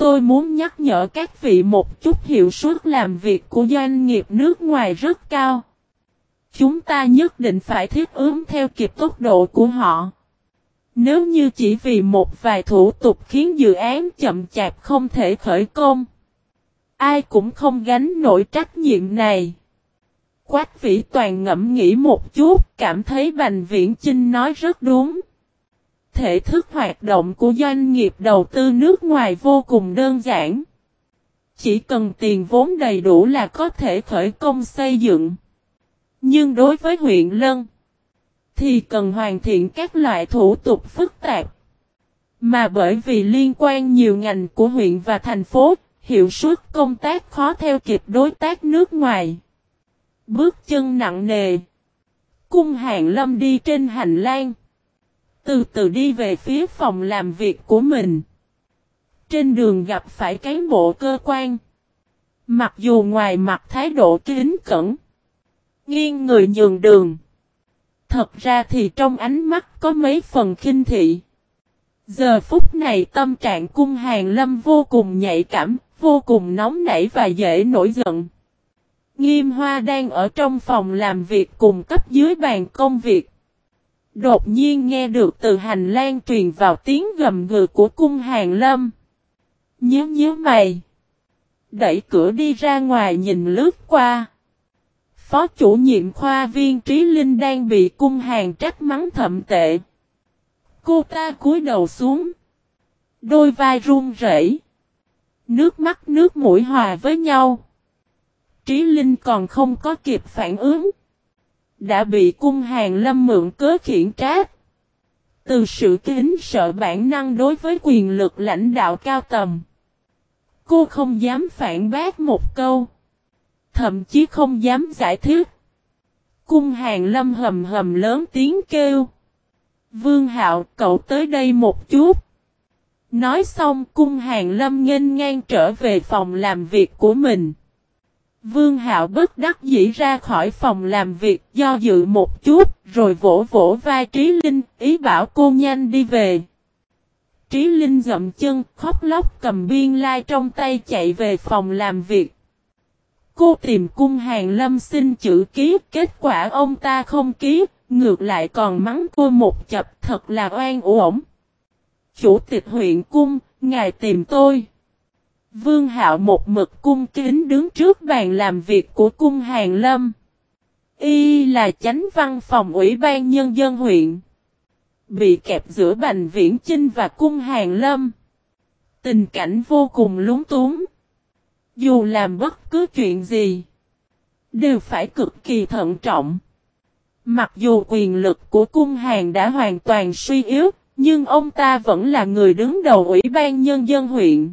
Tôi muốn nhắc nhở các vị một chút hiệu suất làm việc của doanh nghiệp nước ngoài rất cao. Chúng ta nhất định phải thiết ứng theo kịp tốc độ của họ. Nếu như chỉ vì một vài thủ tục khiến dự án chậm chạp không thể khởi công, ai cũng không gánh nổi trách nhiệm này. Quách vĩ toàn ngẫm nghĩ một chút, cảm thấy Bành Viễn Chinh nói rất đúng. Thể thức hoạt động của doanh nghiệp đầu tư nước ngoài vô cùng đơn giản. Chỉ cần tiền vốn đầy đủ là có thể khởi công xây dựng. Nhưng đối với huyện Lân, thì cần hoàn thiện các loại thủ tục phức tạp. Mà bởi vì liên quan nhiều ngành của huyện và thành phố, hiệu suất công tác khó theo kịp đối tác nước ngoài. Bước chân nặng nề. Cung hàng lâm đi trên hành lang. Từ từ đi về phía phòng làm việc của mình. Trên đường gặp phải cán bộ cơ quan. Mặc dù ngoài mặt thái độ kính cẩn. Nghiêng người nhường đường. Thật ra thì trong ánh mắt có mấy phần khinh thị. Giờ phút này tâm trạng cung hàng lâm vô cùng nhạy cảm, vô cùng nóng nảy và dễ nổi giận. Nghiêm hoa đang ở trong phòng làm việc cùng cấp dưới bàn công việc. Đột nhiên nghe được từ hành lang truyền vào tiếng gầm gừ của cung hàng lâm. Nhớ nhớ mày. Đẩy cửa đi ra ngoài nhìn lướt qua. Phó chủ nhiệm khoa viên Trí Linh đang bị cung hàng trách mắng thậm tệ. Cô ta cúi đầu xuống. Đôi vai run rẩy. Nước mắt, nước mũi hòa với nhau. Trí Linh còn không có kịp phản ứng. Đã bị cung hàng lâm mượn cớ khiển trách. Từ sự kính sợ bản năng đối với quyền lực lãnh đạo cao tầm. Cô không dám phản bác một câu. Thậm chí không dám giải thích. Cung hàng lâm hầm hầm lớn tiếng kêu. Vương hạo, cậu tới đây một chút. Nói xong, cung hàng lâm nghênh ngang trở về phòng làm việc của mình. Vương hạo bất đắc dĩ ra khỏi phòng làm việc do dự một chút rồi vỗ vỗ vai Trí Linh ý bảo cô nhanh đi về. Trí Linh dậm chân khóc lóc cầm biên lai trong tay chạy về phòng làm việc. Cô tìm cung hàng lâm xin chữ ký, kết quả ông ta không ký, ngược lại còn mắng cô một chập thật là oan uổng. Chủ tịch huyện cung, ngài tìm tôi. Vương Hạo một mực cung kính đứng trước bàn làm việc của cung hàng lâm. Y là chánh văn phòng ủy ban nhân dân huyện. Bị kẹp giữa Bành Viễn Chinh và cung hàng lâm. Tình cảnh vô cùng lúng túng. Dù làm bất cứ chuyện gì, đều phải cực kỳ thận trọng. Mặc dù quyền lực của cung hàng đã hoàn toàn suy yếu, nhưng ông ta vẫn là người đứng đầu Ủy ban Nhân dân huyện.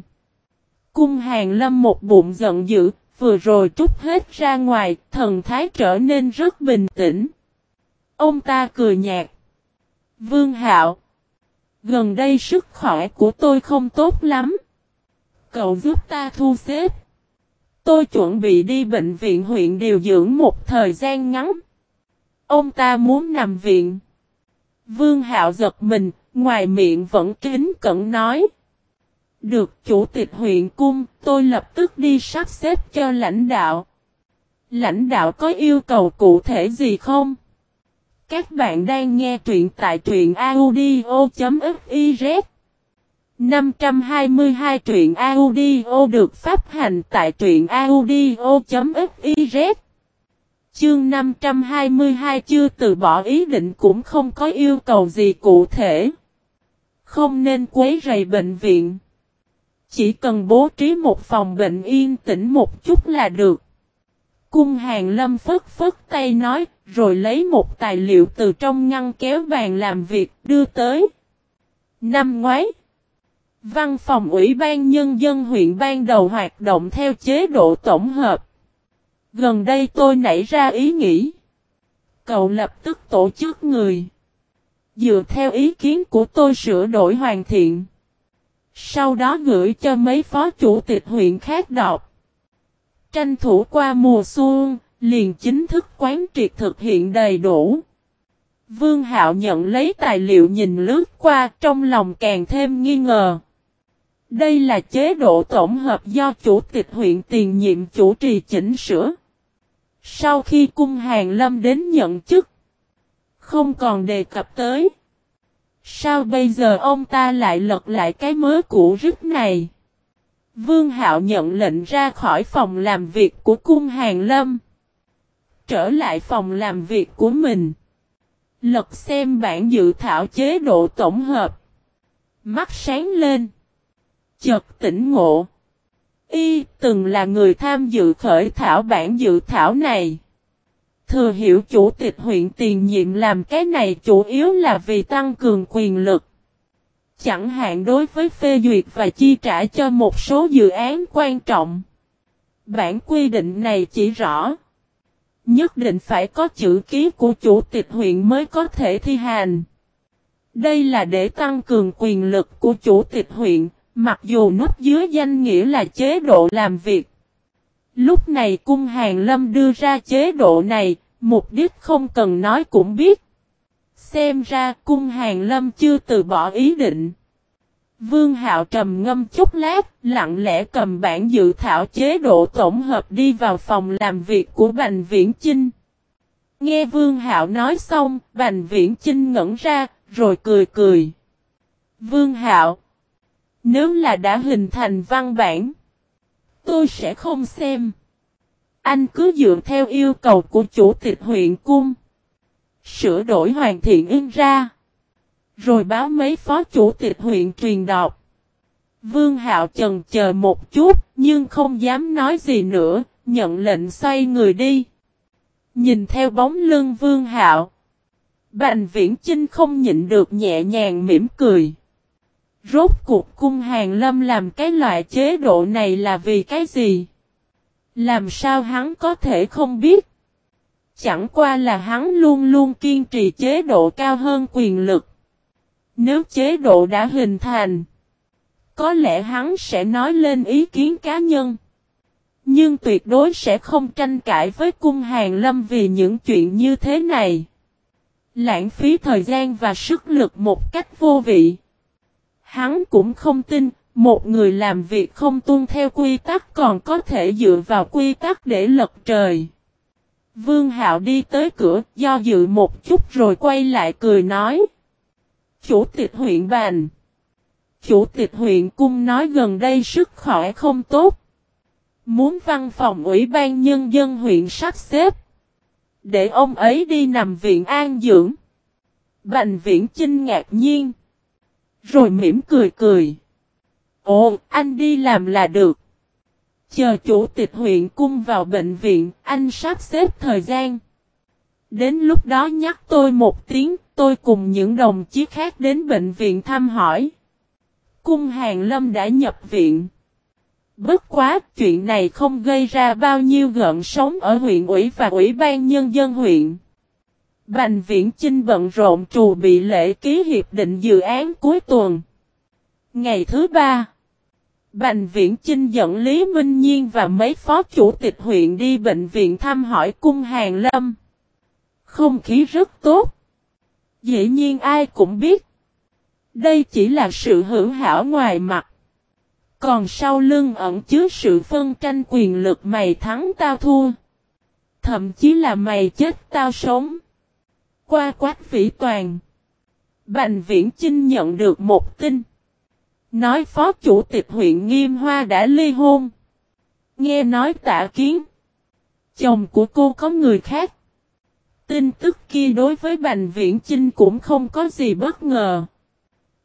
Cung hàng lâm một bụng giận dữ, vừa rồi trút hết ra ngoài, thần thái trở nên rất bình tĩnh. Ông ta cười nhạt. Vương Hạo. Gần đây sức khỏe của tôi không tốt lắm. Cậu giúp ta thu xếp. Tôi chuẩn bị đi bệnh viện huyện điều dưỡng một thời gian ngắn. Ông ta muốn nằm viện. Vương Hạo giật mình, ngoài miệng vẫn kính cẩn nói. Được chủ tịch huyện cung, tôi lập tức đi sắp xếp cho lãnh đạo. Lãnh đạo có yêu cầu cụ thể gì không? Các bạn đang nghe truyện tại truyện audio.fiz 522 truyện audio được phát hành tại truyện audio.fiz Chương 522 chưa từ bỏ ý định cũng không có yêu cầu gì cụ thể. Không nên quấy rầy bệnh viện. Chỉ cần bố trí một phòng bệnh yên tĩnh một chút là được. Cung hàng lâm phất phất tay nói, rồi lấy một tài liệu từ trong ngăn kéo bàn làm việc đưa tới. Năm ngoái, văn phòng ủy ban nhân dân huyện ban đầu hoạt động theo chế độ tổng hợp. Gần đây tôi nảy ra ý nghĩ. Cậu lập tức tổ chức người. Dựa theo ý kiến của tôi sửa đổi hoàn thiện. Sau đó gửi cho mấy phó chủ tịch huyện khác đọc. Tranh thủ qua mùa xuân, liền chính thức quán triệt thực hiện đầy đủ. Vương Hạo nhận lấy tài liệu nhìn lướt qua trong lòng càng thêm nghi ngờ. Đây là chế độ tổng hợp do chủ tịch huyện tiền nhiệm chủ trì chỉnh sửa. Sau khi cung hàng lâm đến nhận chức, không còn đề cập tới. Sao bây giờ ông ta lại lật lại cái mới cũ rứt này? Vương Hạo nhận lệnh ra khỏi phòng làm việc của cung hàng lâm. Trở lại phòng làm việc của mình. Lật xem bản dự thảo chế độ tổng hợp. Mắt sáng lên. Chợt tỉnh ngộ. Y từng là người tham dự khởi thảo bản dự thảo này. Thừa hiểu chủ tịch huyện tiền nhiệm làm cái này chủ yếu là vì tăng cường quyền lực. Chẳng hạn đối với phê duyệt và chi trả cho một số dự án quan trọng. Bản quy định này chỉ rõ. Nhất định phải có chữ ký của chủ tịch huyện mới có thể thi hành. Đây là để tăng cường quyền lực của chủ tịch huyện, mặc dù nút dưới danh nghĩa là chế độ làm việc. Lúc này cung hàng lâm đưa ra chế độ này, mục đích không cần nói cũng biết. Xem ra cung hàng lâm chưa từ bỏ ý định. Vương Hạo trầm ngâm chút lát, lặng lẽ cầm bản dự thảo chế độ tổng hợp đi vào phòng làm việc của Bành Viễn Chinh. Nghe Vương Hạo nói xong, Bành Viễn Chinh ngẩn ra, rồi cười cười. Vương Hạo, nếu là đã hình thành văn bản, tôi sẽ không xem. Anh cứ dựa theo yêu cầu của chủ tịch huyện cung. Sửa đổi hoàn thiện in ra. Rồi báo mấy phó chủ tịch huyện truyền đọc. Vương Hạo chần chờ một chút, nhưng không dám nói gì nữa, nhận lệnh xoay người đi. Nhìn theo bóng lưng Vương Hạo. Bành viễn Chinh không nhịn được nhẹ nhàng mỉm cười. Rốt cuộc cung hàng lâm làm cái loại chế độ này là vì cái gì? Làm sao hắn có thể không biết? Chẳng qua là hắn luôn luôn kiên trì chế độ cao hơn quyền lực. Nếu chế độ đã hình thành, có lẽ hắn sẽ nói lên ý kiến cá nhân. Nhưng tuyệt đối sẽ không tranh cãi với cung hàng lâm vì những chuyện như thế này. Lãng phí thời gian và sức lực một cách vô vị. Hắn cũng không tin, một người làm việc không tuân theo quy tắc còn có thể dựa vào quy tắc để lật trời. Vương Hạo đi tới cửa, do dự một chút rồi quay lại cười nói. Chủ tịch huyện bàn. Chủ tịch huyện Cung nói gần đây sức khỏe không tốt. Muốn văn phòng ủy ban nhân dân huyện sắp xếp. Để ông ấy đi nằm viện an dưỡng. Bành viễn chinh ngạc nhiên. Rồi mỉm cười cười. Ồ, anh đi làm là được. Chờ chủ tịch huyện cung vào bệnh viện, anh sắp xếp thời gian. Đến lúc đó nhắc tôi một tiếng, tôi cùng những đồng chí khác đến bệnh viện thăm hỏi. Cung Hàng Lâm đã nhập viện. Bất quá, chuyện này không gây ra bao nhiêu gợn sóng ở huyện ủy và ủy ban nhân dân huyện. Bành Viễn Chinh bận rộn trù bị lễ ký hiệp định dự án cuối tuần. Ngày thứ ba, Bành Viễn Chinh dẫn Lý Minh Nhiên và mấy phó chủ tịch huyện đi bệnh viện thăm hỏi cung Hàng Lâm. Không khí rất tốt. Dĩ nhiên ai cũng biết. Đây chỉ là sự hữu hảo ngoài mặt. Còn sau lưng ẩn chứa sự phân tranh quyền lực mày thắng tao thua. Thậm chí là mày chết tao sống. Qua quát vĩ toàn. Bành viễn Chinh nhận được một tin. Nói phó chủ tịch huyện Nghiêm Hoa đã ly hôn. Nghe nói tạ kiến. Chồng của cô có người khác. Tin tức kia đối với Bành Viễn Chinh cũng không có gì bất ngờ.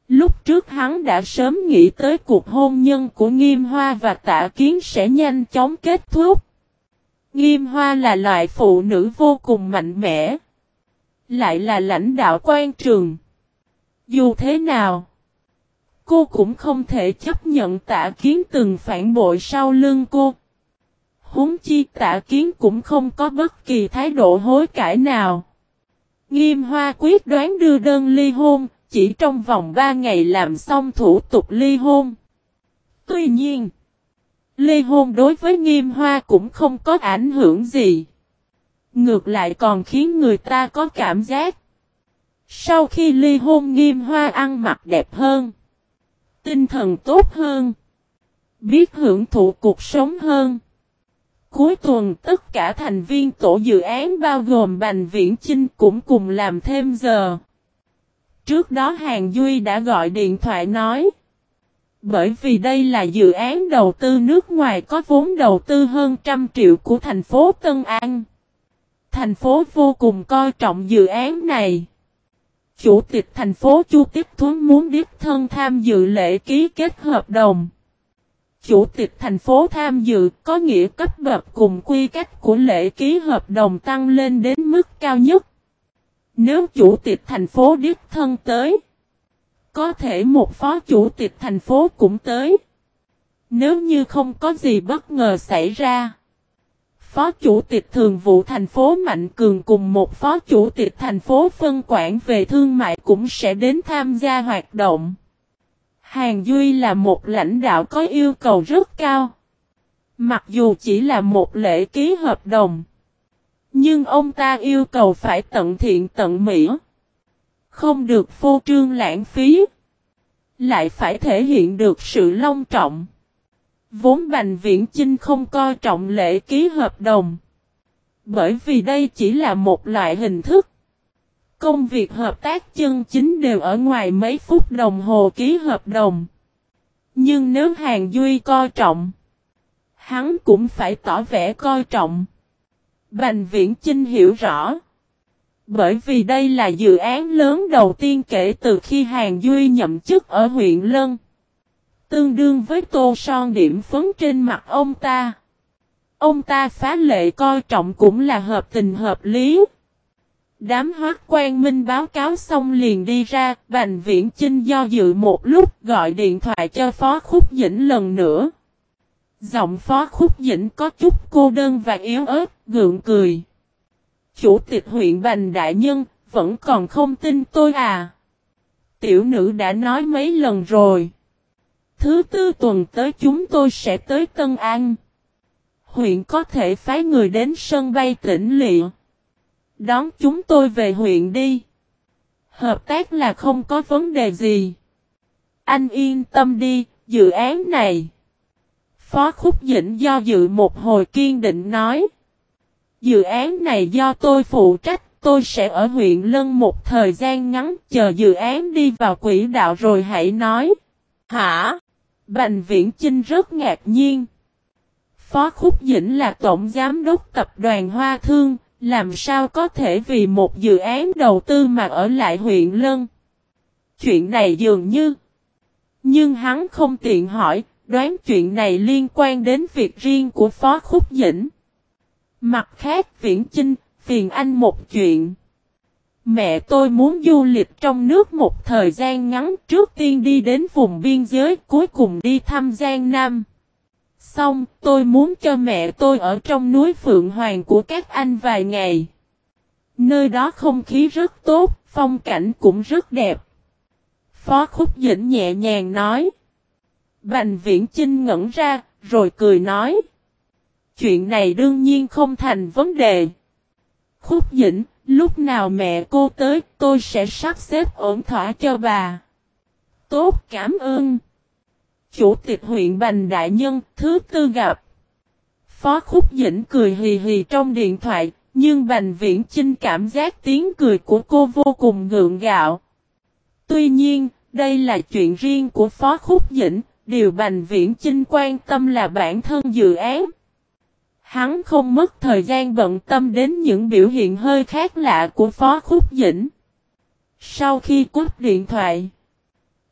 Lúc trước hắn đã sớm nghĩ tới cuộc hôn nhân của Nghiêm Hoa và Tạ Kiến sẽ nhanh chóng kết thúc. Nghiêm Hoa là loại phụ nữ vô cùng mạnh mẽ. Lại là lãnh đạo quan trường. Dù thế nào, cô cũng không thể chấp nhận Tạ Kiến từng phản bội sau lưng cô. Húng chi Tạ Kiến cũng không có bất kỳ thái độ hối cải nào. Nghiêm Hoa quyết đoán đưa đơn ly hôn, chỉ trong vòng 3 ngày làm xong thủ tục ly hôn. Tuy nhiên, ly hôn đối với Nghiêm Hoa cũng không có ảnh hưởng gì. Ngược lại còn khiến người ta có cảm giác. Sau khi ly hôn Nghiêm Hoa ăn mặc đẹp hơn, tinh thần tốt hơn. Biết hưởng thụ cuộc sống hơn. Cuối tuần tất cả thành viên tổ dự án bao gồm Bành Viễn Chinh cũng cùng làm thêm giờ. Trước đó Hàng Duy đã gọi điện thoại nói. Bởi vì đây là dự án đầu tư nước ngoài có vốn đầu tư hơn trăm triệu của thành phố Tân An. Thành phố vô cùng coi trọng dự án này. Chủ tịch thành phố Chu Tiếp Thuấn muốn đích thân tham dự lễ ký kết hợp đồng. Chủ tịch thành phố tham dự có nghĩa cấp bậc cùng quy cách của lễ ký hợp đồng tăng lên đến mức cao nhất. Nếu chủ tịch thành phố đích thân tới, có thể một phó chủ tịch thành phố cũng tới. Nếu như không có gì bất ngờ xảy ra, phó chủ tịch thường vụ thành phố Mạnh Cường cùng một phó chủ tịch thành phố phân quản về thương mại cũng sẽ đến tham gia hoạt động. Hàng Duy là một lãnh đạo có yêu cầu rất cao. Mặc dù chỉ là một lễ ký hợp đồng. Nhưng ông ta yêu cầu phải tận thiện tận mỹ. Không được phô trương lãng phí. Lại phải thể hiện được sự long trọng. Vốn Bành Viễn Chinh không coi trọng lễ ký hợp đồng. Bởi vì đây chỉ là một loại hình thức. Công việc hợp tác chân chính đều ở ngoài mấy phút đồng hồ ký hợp đồng. Nhưng nếu Hàng Duy coi trọng, hắn cũng phải tỏ vẻ coi trọng. Bành Viễn Chinh hiểu rõ. Bởi vì đây là dự án lớn đầu tiên kể từ khi Hàng Duy nhậm chức ở huyện Lân. Tương đương với tô son điểm phấn trên mặt ông ta. Ông ta phá lệ coi trọng cũng là hợp tình hợp lý. Đám hoác quan minh báo cáo xong liền đi ra, Bành Viễn Chinh do dự một lúc gọi điện thoại cho Phó Khúc Dĩnh lần nữa. Giọng Phó Khúc Dĩnh có chút cô đơn và yếu ớt, gượng cười. Chủ tịch huyện Bành Đại Nhân, vẫn còn không tin tôi à? Tiểu nữ đã nói mấy lần rồi. Thứ tư tuần tới chúng tôi sẽ tới Tân An. Huyện có thể phái người đến sân bay tỉnh Liệu. Đón chúng tôi về huyện đi. Hợp tác là không có vấn đề gì. Anh yên tâm đi, dự án này. Phó Khúc Dĩnh do dự một hồi kiên định nói. Dự án này do tôi phụ trách, tôi sẽ ở huyện Lân một thời gian ngắn chờ dự án đi vào quỹ đạo rồi hãy nói. Hả? Bành Viễn Chinh rất ngạc nhiên. Phó Khúc Dĩnh là tổng giám đốc tập đoàn Hoa Thương, làm sao có thể vì một dự án đầu tư mà ở lại huyện Lân? Chuyện này dường như. Nhưng hắn không tiện hỏi, đoán chuyện này liên quan đến việc riêng của Phó Khúc Dĩnh. Mặt khác Viễn Chinh, phiền anh một chuyện. Mẹ tôi muốn du lịch trong nước một thời gian ngắn trước tiên đi đến vùng biên giới cuối cùng đi thăm Giang Nam. Xong, tôi muốn cho mẹ tôi ở trong núi Phượng Hoàng của các anh vài ngày. Nơi đó không khí rất tốt, phong cảnh cũng rất đẹp. Phó Khúc Dĩnh nhẹ nhàng nói. Bành Viễn Chinh ngẩn ra, rồi cười nói. Chuyện này đương nhiên không thành vấn đề. Khúc Dĩnh, lúc nào mẹ cô tới, tôi sẽ sắp xếp ổn thỏa cho bà. Tốt, cảm ơn. Chủ tịch huyện Bành Đại Nhân, thứ tư gặp. Phó Khúc Dĩnh cười hì hì trong điện thoại, nhưng Bành Viễn Chinh cảm giác tiếng cười của cô vô cùng ngượng gạo. Tuy nhiên, đây là chuyện riêng của Phó Khúc Dĩnh, điều Bành Viễn Chinh quan tâm là bản thân dự án. Hắn không mất thời gian bận tâm đến những biểu hiện hơi khác lạ của Phó Khúc Dĩnh. Sau khi cúp điện thoại,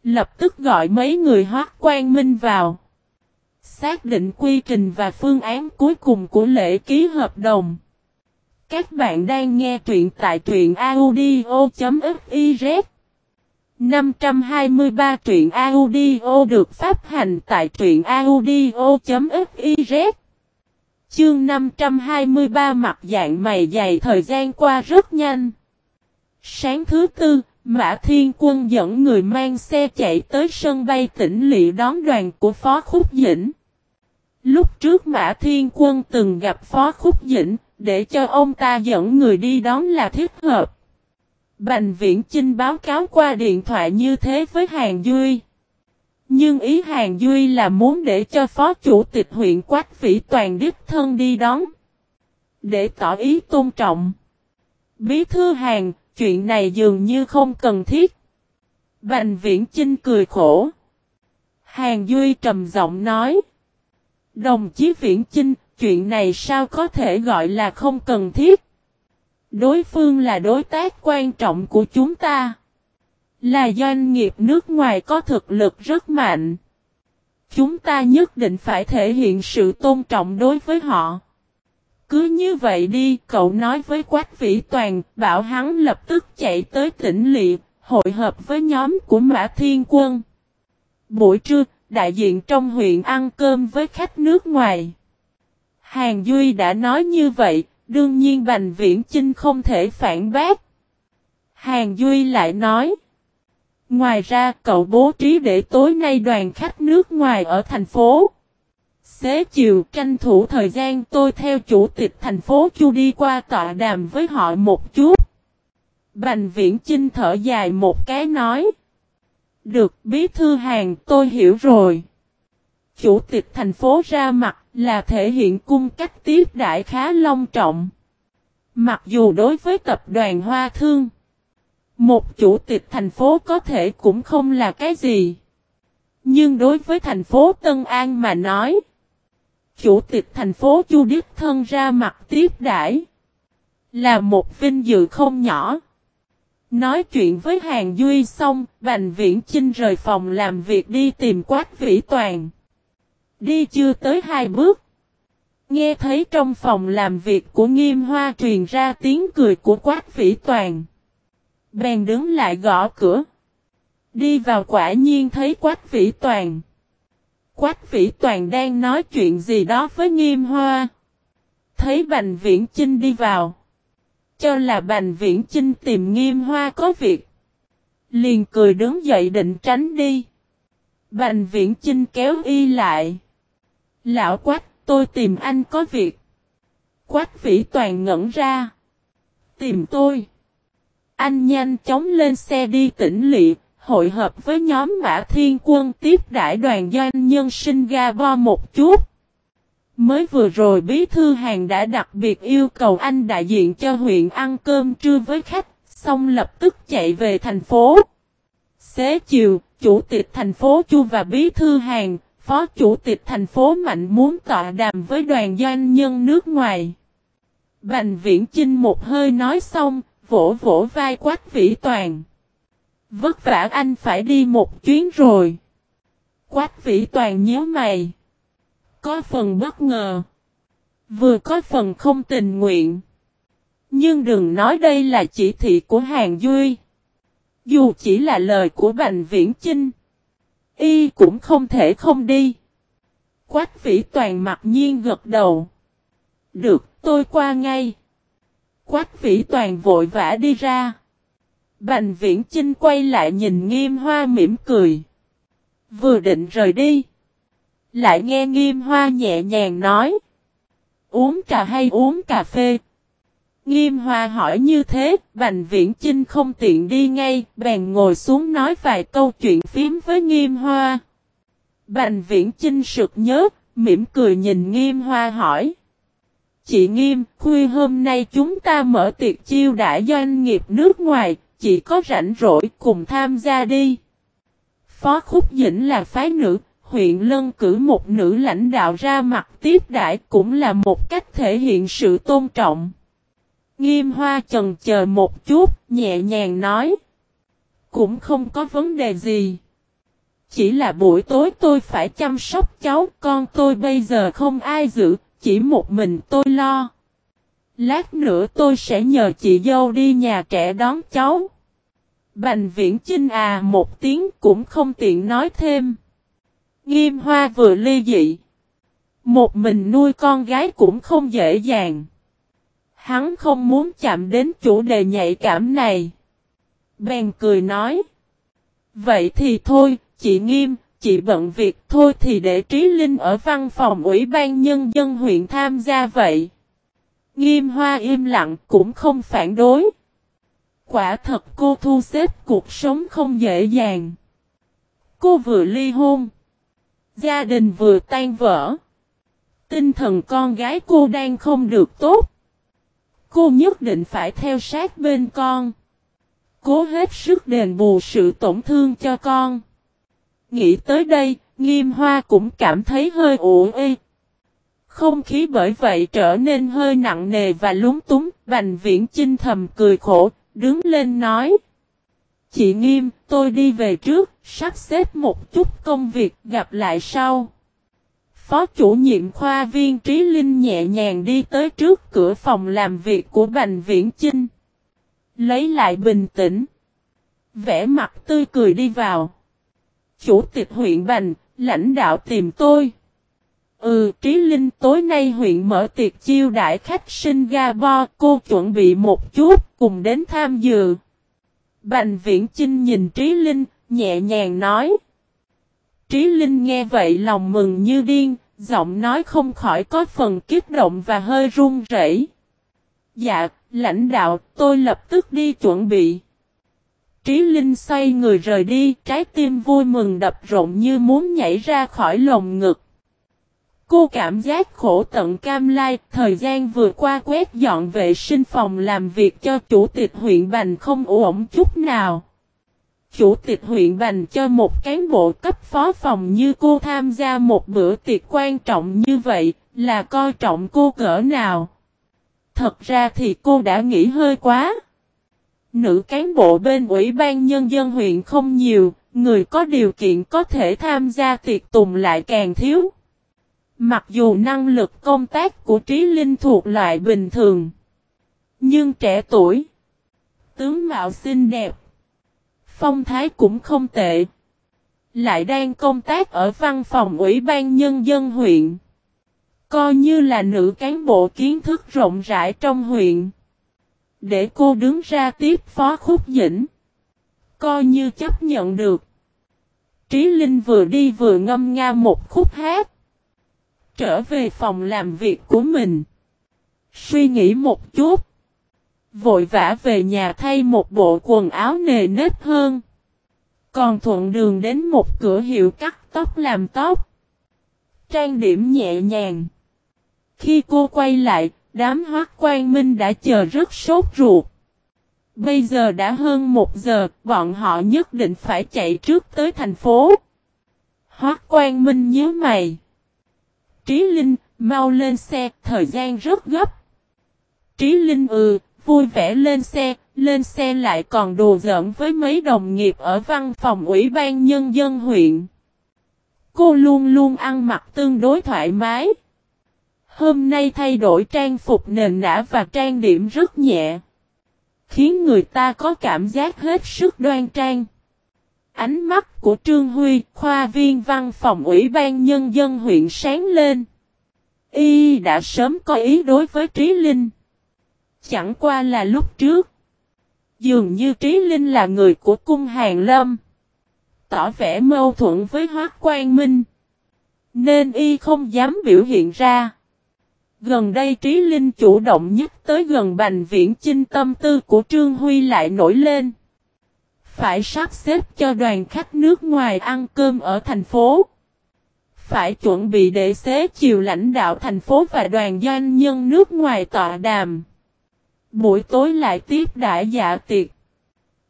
Lập tức gọi mấy người hoác quan minh vào. Xác định quy trình và phương án cuối cùng của lễ ký hợp đồng. Các bạn đang nghe truyện tại truyện audio.fiz 523 truyện audio được phát hành tại truyện audio.fiz Chương 523 mặt dạng mày dày thời gian qua rất nhanh. Sáng thứ tư, Mã Thiên Quân dẫn người mang xe chạy tới sân bay tỉnh lỵ đón đoàn của Phó Khúc Dĩnh. Lúc trước Mã Thiên Quân từng gặp Phó Khúc Dĩnh, để cho ông ta dẫn người đi đón là thích hợp. Bành Viễn Chinh báo cáo qua điện thoại như thế với Hàng Duy. Nhưng ý Hàng Duy là muốn để cho phó chủ tịch huyện Quách Vĩ Toàn đích thân đi đón. Để tỏ ý tôn trọng. Bí thư Hàng, chuyện này dường như không cần thiết. Bành viễn trinh cười khổ. Hàng Duy trầm giọng nói. Đồng chí viễn trinh chuyện này sao có thể gọi là không cần thiết. Đối phương là đối tác quan trọng của chúng ta. Là doanh nghiệp nước ngoài có thực lực rất mạnh. Chúng ta nhất định phải thể hiện sự tôn trọng đối với họ. Cứ như vậy đi, cậu nói với Quách Vĩ Toàn, bảo hắn lập tức chạy tới tỉnh Liệt, hội hợp với nhóm của Mã Thiên Quân. Buổi trưa, đại diện trong huyện ăn cơm với khách nước ngoài. Hàng Duy đã nói như vậy, đương nhiên Bành Viễn Chinh không thể phản bác. Hàng Duy lại nói. Ngoài ra, cậu bố trí để tối nay đoàn khách nước ngoài ở thành phố. Xế chiều, tranh thủ thời gian tôi theo chủ tịch thành phố Chu đi qua tọa đàm với họ một chút. Bành viễn Chinh thở dài một cái nói. Được, bí thư hàng tôi hiểu rồi. Chủ tịch thành phố ra mặt là thể hiện cung cách tiếp đại khá long trọng. Mặc dù đối với tập đoàn Hoa Thương. Một chủ tịch thành phố có thể cũng không là cái gì. Nhưng đối với thành phố Tân An mà nói. Chủ tịch thành phố Chu Đức Thân ra mặt tiếp đãi Là một vinh dự không nhỏ. Nói chuyện với Hàng Duy xong, Bành Viễn Chinh rời phòng làm việc đi tìm Quách Vĩ Toàn. Đi chưa tới hai bước. Nghe thấy trong phòng làm việc của Nghiêm Hoa truyền ra tiếng cười của Quách Vĩ Toàn. Bèn đứng lại gõ cửa. Đi vào quả nhiên thấy Quách Vĩ Toàn. Quách Vĩ Toàn đang nói chuyện gì đó với Nghiêm Hoa. Thấy Bành Viễn Chinh đi vào. Cho là Bành Viễn Chinh tìm Nghiêm Hoa có việc. Liền cười đứng dậy định tránh đi. Bành Viễn Chinh kéo y lại. Lão Quách, tôi tìm anh có việc. Quách Vĩ Toàn ngẩn ra. Tìm tôi. Anh nhanh chóng lên xe đi tỉnh liệt, hội hợp với nhóm Mã Thiên Quân tiếp đại đoàn doanh nhân Singapore một chút. Mới vừa rồi bí thư hàng đã đặc biệt yêu cầu anh đại diện cho huyện ăn cơm trưa với khách, xong lập tức chạy về thành phố. Xế chiều, chủ tịch thành phố Chu và bí thư hàng, phó chủ tịch thành phố Mạnh muốn tọa đàm với đoàn doanh nhân nước ngoài. Bành viễn Chinh một hơi nói xong, vỗ vỗ vai quách vĩ toàn. Vất vả anh phải đi một chuyến rồi. Quách vĩ toàn nhớ mày. Có phần bất ngờ. Vừa có phần không tình nguyện. Nhưng đừng nói đây là chỉ thị của Hàng Duy. Dù chỉ là lời của Bành Viễn Chinh. Y cũng không thể không đi. Quách vĩ toàn mặc nhiên gật đầu. Được, tôi qua ngay. Quách vĩ toàn vội vã đi ra. Bành viễn Trinh quay lại nhìn nghiêm hoa mỉm cười. Vừa định rời đi. Lại nghe nghiêm hoa nhẹ nhàng nói. Uống trà hay uống cà phê? Nghiêm hoa hỏi như thế, Bành Viễn Chinh không tiện đi ngay, bèn ngồi xuống nói vài câu chuyện phím với Nghiêm hoa. Bành Viễn Chinh sực nhớ, mỉm cười nhìn Nghiêm hoa hỏi. Chị Nghiêm, khuya hôm nay chúng ta mở tiệc chiêu đãi doanh nghiệp nước ngoài, chị có rảnh rỗi cùng tham gia đi. Phó Khúc Dĩnh là phái nữ, huyện lân cử một nữ lãnh đạo ra mặt tiếp đãi cũng là một cách thể hiện sự tôn trọng. Nghiêm hoa chần chờ một chút, nhẹ nhàng nói. Cũng không có vấn đề gì. Chỉ là buổi tối tôi phải chăm sóc cháu, con tôi bây giờ không ai giữ, chỉ một mình tôi lo. Lát nữa tôi sẽ nhờ chị dâu đi nhà trẻ đón cháu. Bành viễn chinh à một tiếng cũng không tiện nói thêm. Nghiêm hoa vừa ly dị. Một mình nuôi con gái cũng không dễ dàng. Hắn không muốn chạm đến chủ đề nhạy cảm này. Bèn cười nói. Vậy thì thôi, chị Nghiêm, chị bận việc thôi thì để Trí Linh ở văn phòng Ủy ban Nhân dân huyện tham gia vậy. Nghiêm hoa im lặng cũng không phản đối. Quả thật cô thu xếp cuộc sống không dễ dàng. Cô vừa ly hôn. Gia đình vừa tan vỡ. Tinh thần con gái cô đang không được tốt. Cô nhất định phải theo sát bên con. Cố hết sức đền bù sự tổn thương cho con. Nghĩ tới đây, nghiêm hoa cũng cảm thấy hơi ủ ê. Không khí bởi vậy trở nên hơi nặng nề và lúng túng, Bành Viễn Chinh thầm cười khổ, đứng lên nói. Chị Nghiêm, tôi đi về trước, sắp xếp một chút công việc, gặp lại sau. Phó chủ nhiệm khoa viên Trí Linh nhẹ nhàng đi tới trước cửa phòng làm việc của Bành Viễn Chinh. Lấy lại bình tĩnh. Vẽ mặt tươi cười đi vào. Chủ tịch huyện Bành, lãnh đạo tìm tôi. Ừ, Trí Linh tối nay huyện mở tiệc chiêu đại khách Singapore, cô chuẩn bị một chút, cùng đến tham dự. Bành Viễn Chinh nhìn Trí Linh, nhẹ nhàng nói. Trí Linh nghe vậy lòng mừng như điên, giọng nói không khỏi có phần kích động và hơi run rẩy. Dạ, lãnh đạo, tôi lập tức đi chuẩn bị. Trí Linh xoay người rời đi, trái tim vui mừng đập rộn như muốn nhảy ra khỏi lồng ngực. Cô cảm giác khổ tận cam lai, thời gian vừa qua quét dọn vệ sinh phòng làm việc cho chủ tịch huyện Bành không ổn chút nào. Chủ tịch huyện Bành cho một cán bộ cấp phó phòng như cô tham gia một bữa tiệc quan trọng như vậy, là coi trọng cô cỡ nào. Thật ra thì cô đã nghĩ hơi quá. Nữ cán bộ bên Ủy ban Nhân dân huyện không nhiều, người có điều kiện có thể tham gia tiệc tùng lại càng thiếu. Mặc dù năng lực công tác của Trí Linh thuộc loại bình thường, nhưng trẻ tuổi, tướng mạo xinh đẹp, phong thái cũng không tệ. Lại đang công tác ở văn phòng Ủy ban Nhân dân huyện. Coi như là nữ cán bộ kiến thức rộng rãi trong huyện. Để cô đứng ra tiếp phó khúc dĩnh. Coi như chấp nhận được. Trí Linh vừa đi vừa ngâm nga một khúc hát. Trở về phòng làm việc của mình. Suy nghĩ một chút. Vội vã về nhà thay một bộ quần áo nề nếp hơn. Còn thuận đường đến một cửa hiệu cắt tóc làm tóc. Trang điểm nhẹ nhàng. Khi cô quay lại, đám hoác quan minh đã chờ rất sốt ruột. Bây giờ đã hơn một giờ, bọn họ nhất định phải chạy trước tới thành phố. Hoác quan minh nhớ mày. Trí Linh, mau lên xe, thời gian rất gấp. Trí Linh ừ, vui vẻ lên xe, lên xe lại còn đồ giỡn với mấy đồng nghiệp ở văn phòng Ủy ban Nhân dân huyện. Cô luôn luôn ăn mặc tương đối thoải mái. Hôm nay thay đổi trang phục nền nã và trang điểm rất nhẹ. Khiến người ta có cảm giác hết sức đoan trang. Ánh mắt của Trương Huy, khoa viên văn phòng Ủy ban Nhân dân huyện sáng lên. Y đã sớm có ý đối với Trí Linh. Chẳng qua là lúc trước. Dường như Trí Linh là người của cung hàng lâm. Tỏ vẻ mâu thuẫn với Hoác Quang Minh. Nên Y không dám biểu hiện ra. Gần đây Trí Linh chủ động nhất tới gần Bành Viễn Chinh tâm tư của Trương Huy lại nổi lên. Phải sắp xếp cho đoàn khách nước ngoài ăn cơm ở thành phố. Phải chuẩn bị để xế chiều lãnh đạo thành phố và đoàn doanh nhân nước ngoài tọa đàm. Buổi tối lại tiếp đại dạ tiệc.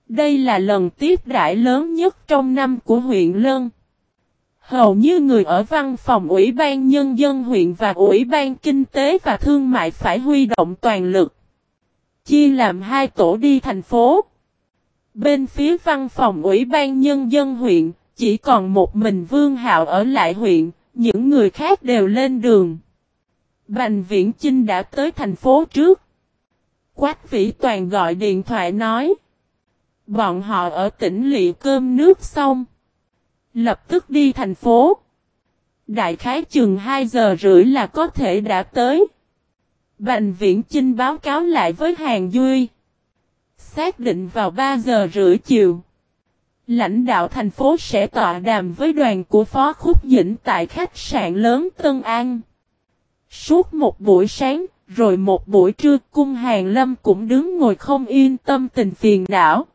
Đây là lần tiếp đại lớn nhất trong năm của huyện Lân. Hầu như người ở văn phòng Ủy ban Nhân dân huyện và Ủy ban Kinh tế và Thương mại phải huy động toàn lực. Chia làm hai tổ đi thành phố. Bên phía văn phòng Ủy ban Nhân dân huyện, chỉ còn một mình Vương Hạo ở lại huyện, những người khác đều lên đường. Bành Viễn Chinh đã tới thành phố trước. Quách Vĩ Toàn gọi điện thoại nói. Bọn họ ở tỉnh lị cơm nước xong. Lập tức đi thành phố. Đại khái chừng 2 giờ rưỡi là có thể đã tới. Bành viễn Trinh báo cáo lại với Hàng Duy. Xác định vào 3 giờ rưỡi chiều. Lãnh đạo thành phố sẽ tọa đàm với đoàn của Phó Khúc Dĩnh tại khách sạn lớn Tân An. Suốt một buổi sáng, rồi một buổi trưa cung hàng lâm cũng đứng ngồi không yên tâm tình phiền não.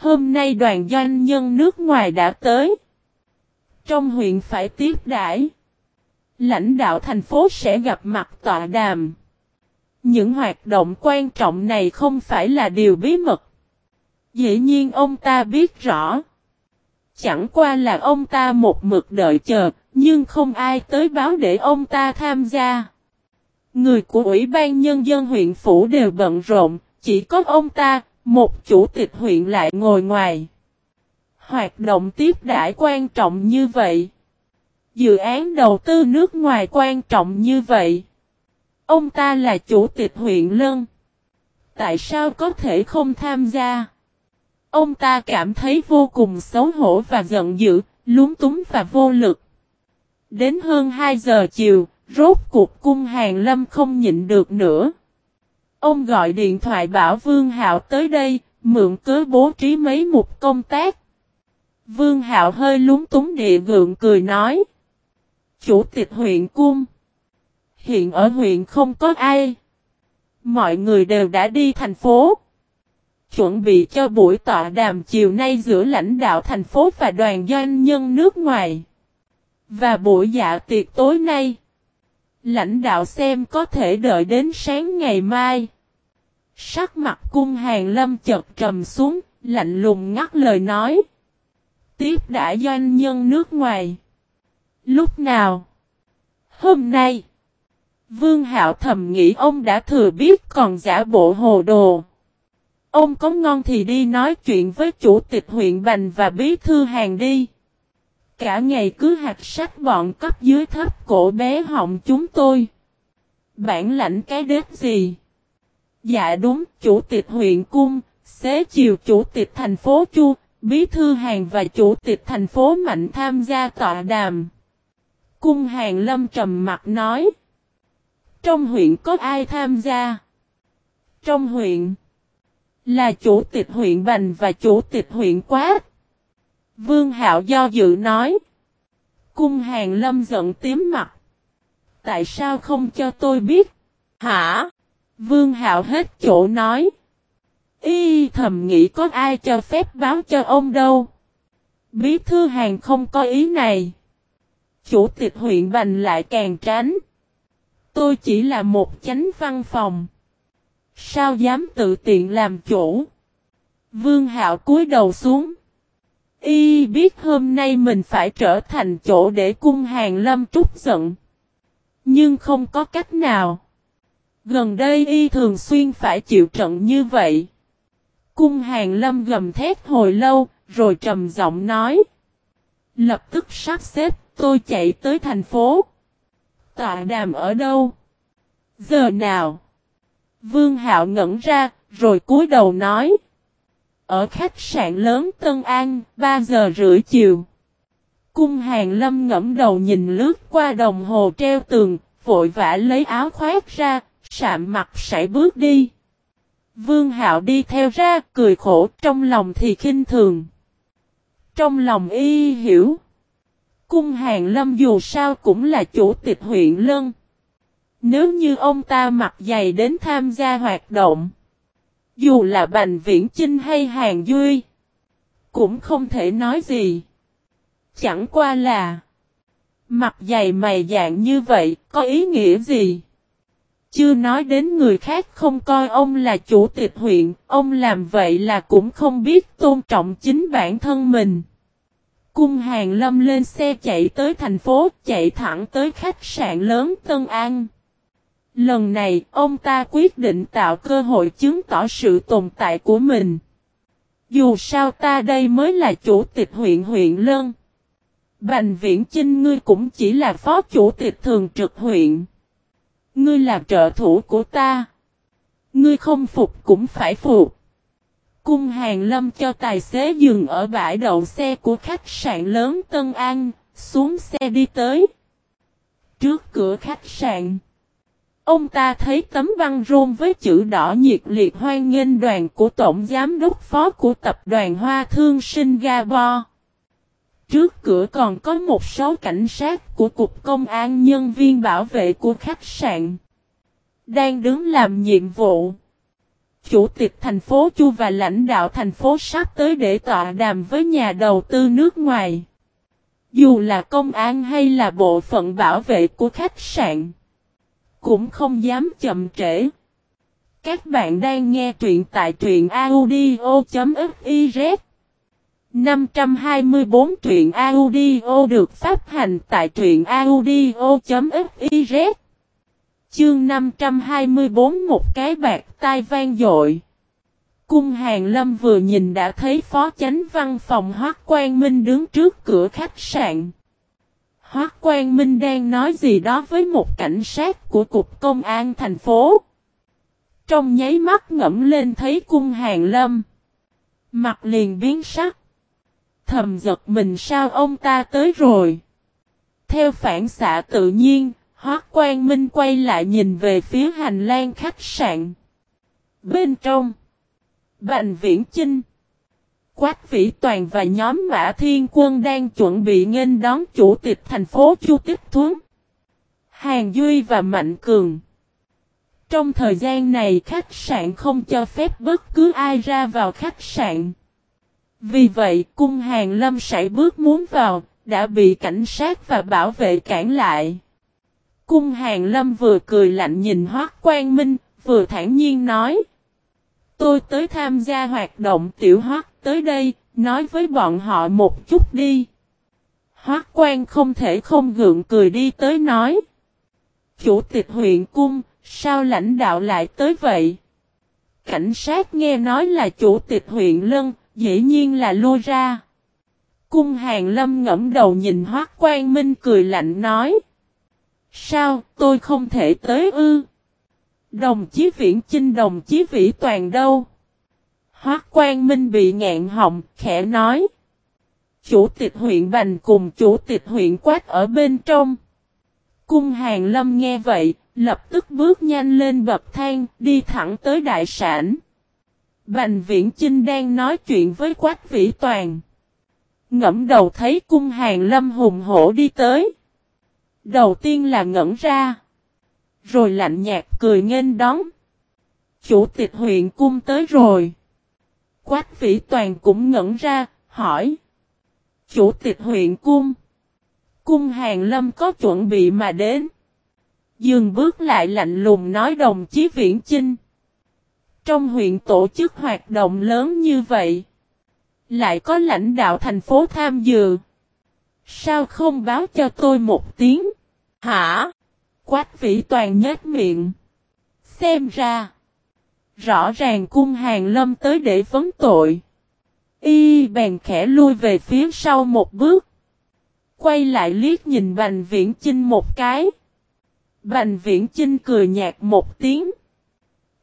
Hôm nay đoàn doanh nhân nước ngoài đã tới. Trong huyện phải tiếp đãi. Lãnh đạo thành phố sẽ gặp mặt tọa đàm. Những hoạt động quan trọng này không phải là điều bí mật. Dĩ nhiên ông ta biết rõ. Chẳng qua là ông ta một mực đợi chờ, nhưng không ai tới báo để ông ta tham gia. Người của Ủy ban Nhân dân huyện Phủ đều bận rộn, chỉ có ông ta, một chủ tịch huyện lại ngồi ngoài. Hoạt động tiếp đãi quan trọng như vậy. Dự án đầu tư nước ngoài quan trọng như vậy. Ông ta là chủ tịch huyện Lân. Tại sao có thể không tham gia? Ông ta cảm thấy vô cùng xấu hổ và giận dữ, lúng túng và vô lực. Đến hơn 2 giờ chiều, rốt cuộc cung hàng lâm không nhịn được nữa. Ông gọi điện thoại bảo Vương Hạo tới đây, mượn cớ bố trí mấy mục công tác. Vương Hạo hơi lúng túng địa gượng cười nói. Chủ tịch huyện cung. Hiện ở huyện không có ai. Mọi người đều đã đi thành phố. Chuẩn bị cho buổi tọa đàm chiều nay giữa lãnh đạo thành phố và đoàn doanh nhân nước ngoài. Và buổi dạ tiệc tối nay. Lãnh đạo xem có thể đợi đến sáng ngày mai. Sắc mặt cung hàng lâm chợt trầm xuống, lạnh lùng ngắt lời nói. Tiếp đã doanh nhân nước ngoài. Lúc nào? Hôm nay. Vương Hạo thầm nghĩ ông đã thừa biết còn giả bộ hồ đồ. Ông có ngon thì đi nói chuyện với chủ tịch huyện Bành và bí thư hàng đi. Cả ngày cứ hạt sách bọn cấp dưới thấp cổ bé họng chúng tôi. Bản lãnh cái đếp gì? Dạ đúng, chủ tịch huyện cung, xế chiều chủ tịch thành phố Chu, bí thư hàng và chủ tịch thành phố Mạnh tham gia tọa đàm. Cung hàng lâm trầm mặt nói. Trong huyện có ai tham gia? Trong huyện là chủ tịch huyện Bành và chủ tịch huyện Quát. Vương Hạo do dự nói. Cung hàng lâm giận tím mặt. Tại sao không cho tôi biết? Hả? Vương Hạo hết chỗ nói. Y thầm nghĩ có ai cho phép báo cho ông đâu. Bí thư hàng không có ý này. Chủ tịch huyện Bành lại càng tránh. Tôi chỉ là một chánh văn phòng. Sao dám tự tiện làm chủ? Vương Hạo cúi đầu xuống. Y biết hôm nay mình phải trở thành chỗ để cung hàng lâm trút giận. Nhưng không có cách nào. Gần đây Y thường xuyên phải chịu trận như vậy. Cung hàng lâm gầm thét hồi lâu, rồi trầm giọng nói. Lập tức sắp xếp, tôi chạy tới thành phố. Tọa đàm ở đâu? Giờ nào? Vương Hạo ngẩn ra, rồi cúi đầu nói. Ở khách sạn lớn Tân An, 3 giờ rưỡi chiều. Cung hàng lâm ngẫm đầu nhìn lướt qua đồng hồ treo tường, vội vã lấy áo khoác ra, sạm mặt sải bước đi. Vương Hạo đi theo ra, cười khổ, trong lòng thì khinh thường. Trong lòng y hiểu. Cung hàng lâm dù sao cũng là chủ tịch huyện Lân. Nếu như ông ta mặc giày đến tham gia hoạt động, dù là Bành Viễn Chinh hay Hàng Duy, cũng không thể nói gì. Chẳng qua là, mặt dày mày dạng như vậy, có ý nghĩa gì? Chưa nói đến người khác không coi ông là chủ tịch huyện, ông làm vậy là cũng không biết tôn trọng chính bản thân mình. Cung hàng lâm lên xe chạy tới thành phố, chạy thẳng tới khách sạn lớn Tân An. Lần này, ông ta quyết định tạo cơ hội chứng tỏ sự tồn tại của mình. Dù sao ta đây mới là chủ tịch huyện huyện Lân. Bành viễn Chinh ngươi cũng chỉ là phó chủ tịch thường trực huyện. Ngươi là trợ thủ của ta. Ngươi không phục cũng phải phục. Cung hàng lâm cho tài xế dừng ở bãi đậu xe của khách sạn lớn Tân An, xuống xe đi tới. Trước cửa khách sạn. Ông ta thấy tấm văn rôn với chữ đỏ nhiệt liệt hoan nghênh đoàn của Tổng Giám đốc Phó của Tập đoàn Hoa Thương Singapore. Trước cửa còn có một số cảnh sát của Cục Công an nhân viên bảo vệ của khách sạn. Đang đứng làm nhiệm vụ. Chủ tịch thành phố Chu và lãnh đạo thành phố sắp tới để tọa đàm với nhà đầu tư nước ngoài. Dù là công an hay là bộ phận bảo vệ của khách sạn. Cũng không dám chậm trễ. Các bạn đang nghe truyện tại truyện audio.fiz 524 truyện audio được phát hành tại truyện audio.fiz Chương 524 một cái bạc tai vang dội Cung hàng lâm vừa nhìn đã thấy phó chánh văn phòng Hoác quan Minh đứng trước cửa khách sạn. Hoác Quang Minh đang nói gì đó với một cảnh sát của Cục Công an thành phố. Trong nháy mắt ngẫm lên thấy cung hàng lâm. Mặt liền biến sắc. Thầm giật mình sao ông ta tới rồi. Theo phản xạ tự nhiên, Hoác Quang Minh quay lại nhìn về phía hành lang khách sạn. Bên trong, Bành Viễn Chinh, Quách Vĩ Toàn và nhóm Mã Thiên Quân đang chuẩn bị nghênh đón chủ tịch thành phố Chu Tích Thuấn. Hàng Duy và Mạnh Cường. Trong thời gian này khách sạn không cho phép bất cứ ai ra vào khách sạn. Vì vậy cung hàng lâm sải bước muốn vào, đã bị cảnh sát và bảo vệ cản lại. Cung hàng lâm vừa cười lạnh nhìn Hoác Quang Minh, vừa thản nhiên nói. Tôi tới tham gia hoạt động tiểu Hoác tới đây, nói với bọn họ một chút đi. Hoác Quan không thể không gượng cười đi tới nói. Chủ tịch huyện cung, sao lãnh đạo lại tới vậy? Cảnh sát nghe nói là chủ tịch huyện Lân, dĩ nhiên là lôi ra. Cung hàng lâm ngẫm đầu nhìn Hoác Quan Minh cười lạnh nói. Sao, tôi không thể tới ư? Đồng chí viễn chinh đồng chí vĩ toàn đâu? Hoác Quang Minh bị ngạn họng, khẽ nói. Chủ tịch huyện Bành cùng chủ tịch huyện Quát ở bên trong. Cung hàng lâm nghe vậy, lập tức bước nhanh lên bậc thang, đi thẳng tới đại sản. Bành viễn Chinh đang nói chuyện với Quách Vĩ Toàn. Ngẫm đầu thấy cung hàng lâm hùng hổ đi tới. Đầu tiên là ngẩn ra. Rồi lạnh nhạt cười nghênh đón. Chủ tịch huyện cung tới rồi. Quách Vĩ Toàn cũng ngẩn ra, hỏi. Chủ tịch huyện cung. Cung hàng lâm có chuẩn bị mà đến. Dừng bước lại lạnh lùng nói đồng chí Viễn Chinh. Trong huyện tổ chức hoạt động lớn như vậy. Lại có lãnh đạo thành phố tham dự. Sao không báo cho tôi một tiếng? Hả? Quách vĩ toàn nhếch miệng. Xem ra. Rõ ràng cung hàng lâm tới để vấn tội. Y bèn khẽ lui về phía sau một bước. Quay lại liếc nhìn Bành Viễn Chinh một cái. Bành Viễn Chinh cười nhạt một tiếng.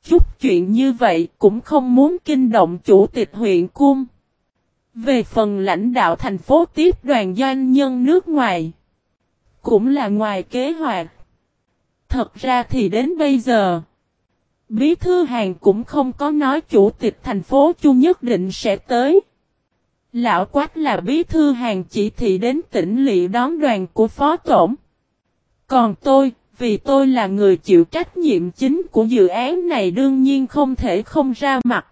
Chút chuyện như vậy cũng không muốn kinh động chủ tịch huyện cung. Về phần lãnh đạo thành phố tiếp đoàn doanh nhân nước ngoài. Cũng là ngoài kế hoạch. Thật ra thì đến bây giờ. Bí thư hàng cũng không có nói chủ tịch thành phố chu nhất định sẽ tới. Lão quát là bí thư hàng chỉ thị đến tỉnh lỵ đón đoàn của phó tổng. Còn tôi, vì tôi là người chịu trách nhiệm chính của dự án này đương nhiên không thể không ra mặt.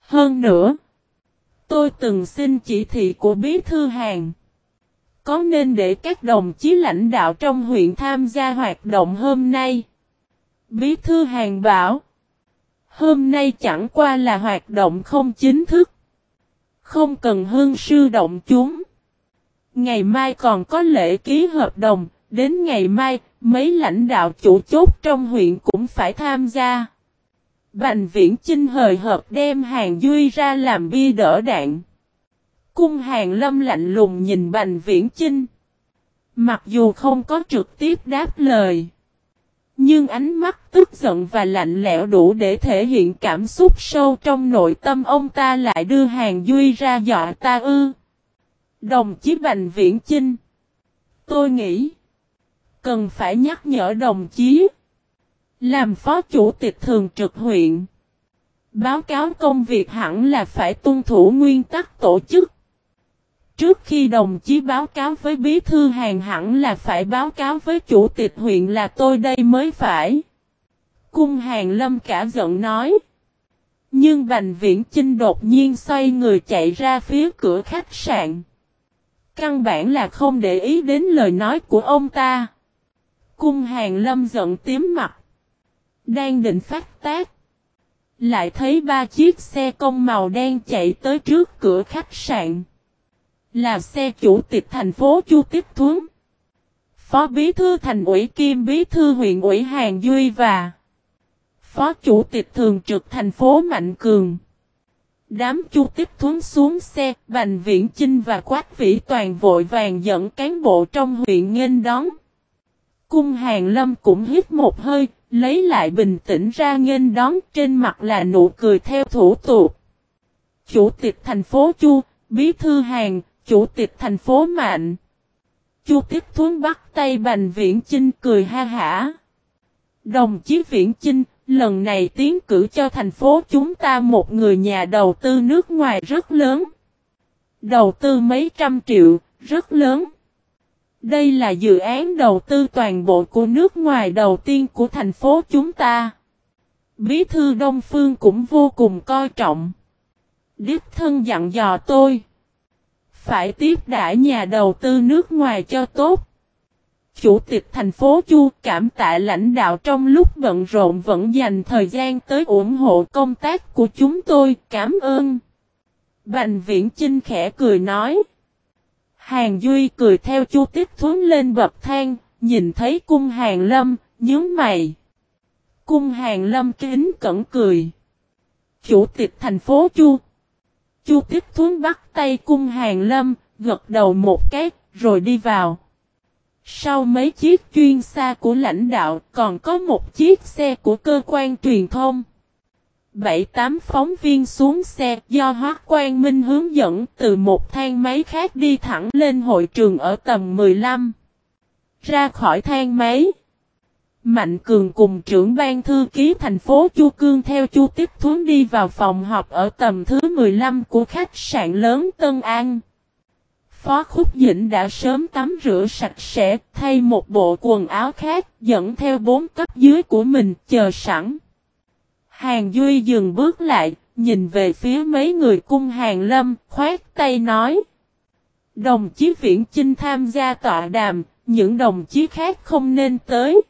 Hơn nữa, tôi từng xin chỉ thị của bí thư hàng. Có nên để các đồng chí lãnh đạo trong huyện tham gia hoạt động hôm nay? Bí thư hàng bảo. Hôm nay chẳng qua là hoạt động không chính thức. Không cần hương sư động chúng. Ngày mai còn có lễ ký hợp đồng, đến ngày mai, mấy lãnh đạo chủ chốt trong huyện cũng phải tham gia. Bành viễn chinh hời hợp đem hàng duy ra làm bia đỡ đạn. Cung hàng lâm lạnh lùng nhìn bành viễn chinh. Mặc dù không có trực tiếp đáp lời. Nhưng ánh mắt tức giận và lạnh lẽo đủ để thể hiện cảm xúc sâu trong nội tâm ông ta lại đưa hàng duy ra dọa ta ư. Đồng chí Bành Viễn Chinh. Tôi nghĩ. Cần phải nhắc nhở đồng chí. Làm phó chủ tịch thường trực huyện. Báo cáo công việc hẳn là phải tuân thủ nguyên tắc tổ chức. Trước khi đồng chí báo cáo với bí thư hàng hẳn là phải báo cáo với chủ tịch huyện là tôi đây mới phải. Cung hàng lâm cả giận nói. Nhưng Bành Viễn Chinh đột nhiên xoay người chạy ra phía cửa khách sạn. Căn bản là không để ý đến lời nói của ông ta. Cung hàng lâm giận tím mặt. Đang định phát tác. Lại thấy ba chiếc xe công màu đen chạy tới trước cửa khách sạn. Là xe chủ tịch thành phố Chu Tiếp Thuấn. Phó Bí Thư Thành ủy Kim Bí Thư huyện ủy Hàng Duy và Phó Chủ tịch Thường trực thành phố Mạnh Cường. Đám Chu Tiếp Thuấn xuống xe, Bành Viễn Chinh và Quách Vĩ Toàn vội vàng dẫn cán bộ trong huyện nghênh đón. Cung Hàng Lâm cũng hít một hơi, lấy lại bình tĩnh ra nghênh đón trên mặt là nụ cười theo thủ tục. Chủ tịch thành phố Chu, Bí Thư Hàng, Chủ tịch thành phố Mạnh. Chu Tiếp Thuấn bắt tay Bành Viễn Chinh cười ha hả. Đồng chí Viễn Chinh, lần này tiến cử cho thành phố chúng ta một người nhà đầu tư nước ngoài rất lớn. Đầu tư mấy trăm triệu, rất lớn. Đây là dự án đầu tư toàn bộ của nước ngoài đầu tiên của thành phố chúng ta. Bí thư Đông Phương cũng vô cùng coi trọng. Đích thân dặn dò tôi. Phải tiếp đãi nhà đầu tư nước ngoài cho tốt. Chủ tịch thành phố Chu cảm tạ lãnh đạo trong lúc bận rộn vẫn dành thời gian tới ủng hộ công tác của chúng tôi, cảm ơn. Bành viễn Chinh khẽ cười nói. Hàng Duy cười theo Chu Tích Thuấn lên bậc thang, nhìn thấy cung hàng lâm, nhớ mày. Cung hàng lâm kính cẩn cười. Chủ tịch thành phố Chu. Chu Tích Thuấn bắt tay cung hàng lâm, gật đầu một cái, rồi đi vào. Sau mấy chiếc chuyên xa của lãnh đạo còn có một chiếc xe của cơ quan truyền thông. Bảy tám phóng viên xuống xe do Hoác Quang Minh hướng dẫn từ một thang máy khác đi thẳng lên hội trường ở tầng 15. Ra khỏi thang máy. Mạnh Cường cùng trưởng ban thư ký thành phố Chu Cương theo Chu Tiếp Thuấn đi vào phòng họp ở tầng thứ 15 của khách sạn lớn Tân An. Phó Khúc Dĩnh đã sớm tắm rửa sạch sẽ, thay một bộ quần áo khác, dẫn theo bốn cấp dưới của mình, chờ sẵn. Hàng Duy dừng bước lại, nhìn về phía mấy người cung hàng lâm, khoát tay nói. Đồng chí Viễn Chinh tham gia tọa đàm, những đồng chí khác không nên tới.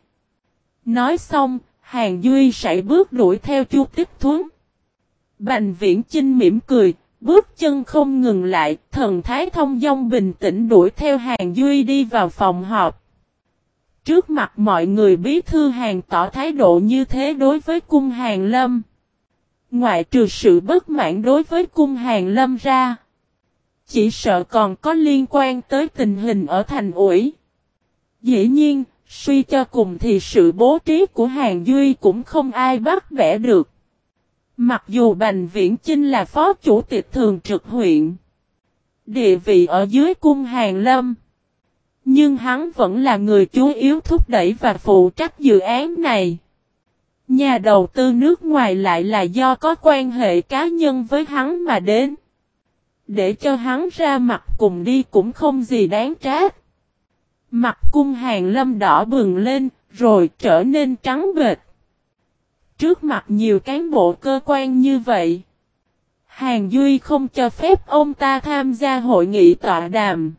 Nói xong, Hàng Duy sải bước đuổi theo Chu Tích Thuấn. Bành Viễn Chinh mỉm cười, Bước chân không ngừng lại, thần thái thông dong bình tĩnh đuổi theo hàng Duy đi vào phòng họp. Trước mặt mọi người bí thư hàng tỏ thái độ như thế đối với cung hàng lâm. Ngoại trừ sự bất mãn đối với cung hàng lâm ra. Chỉ sợ còn có liên quan tới tình hình ở thành ủi. Dĩ nhiên, suy cho cùng thì sự bố trí của hàng Duy cũng không ai bắt bẻ được. Mặc dù Bành Viễn Chinh là phó chủ tịch thường trực huyện, địa vị ở dưới cung hàng lâm, nhưng hắn vẫn là người chú yếu thúc đẩy và phụ trách dự án này. Nhà đầu tư nước ngoài lại là do có quan hệ cá nhân với hắn mà đến. Để cho hắn ra mặt cùng đi cũng không gì đáng trách. Mặt cung hàng lâm đỏ bừng lên, rồi trở nên trắng bệt trước mặt nhiều cán bộ cơ quan như vậy. Hàng Duy không cho phép ông ta tham gia hội nghị tọa đàm.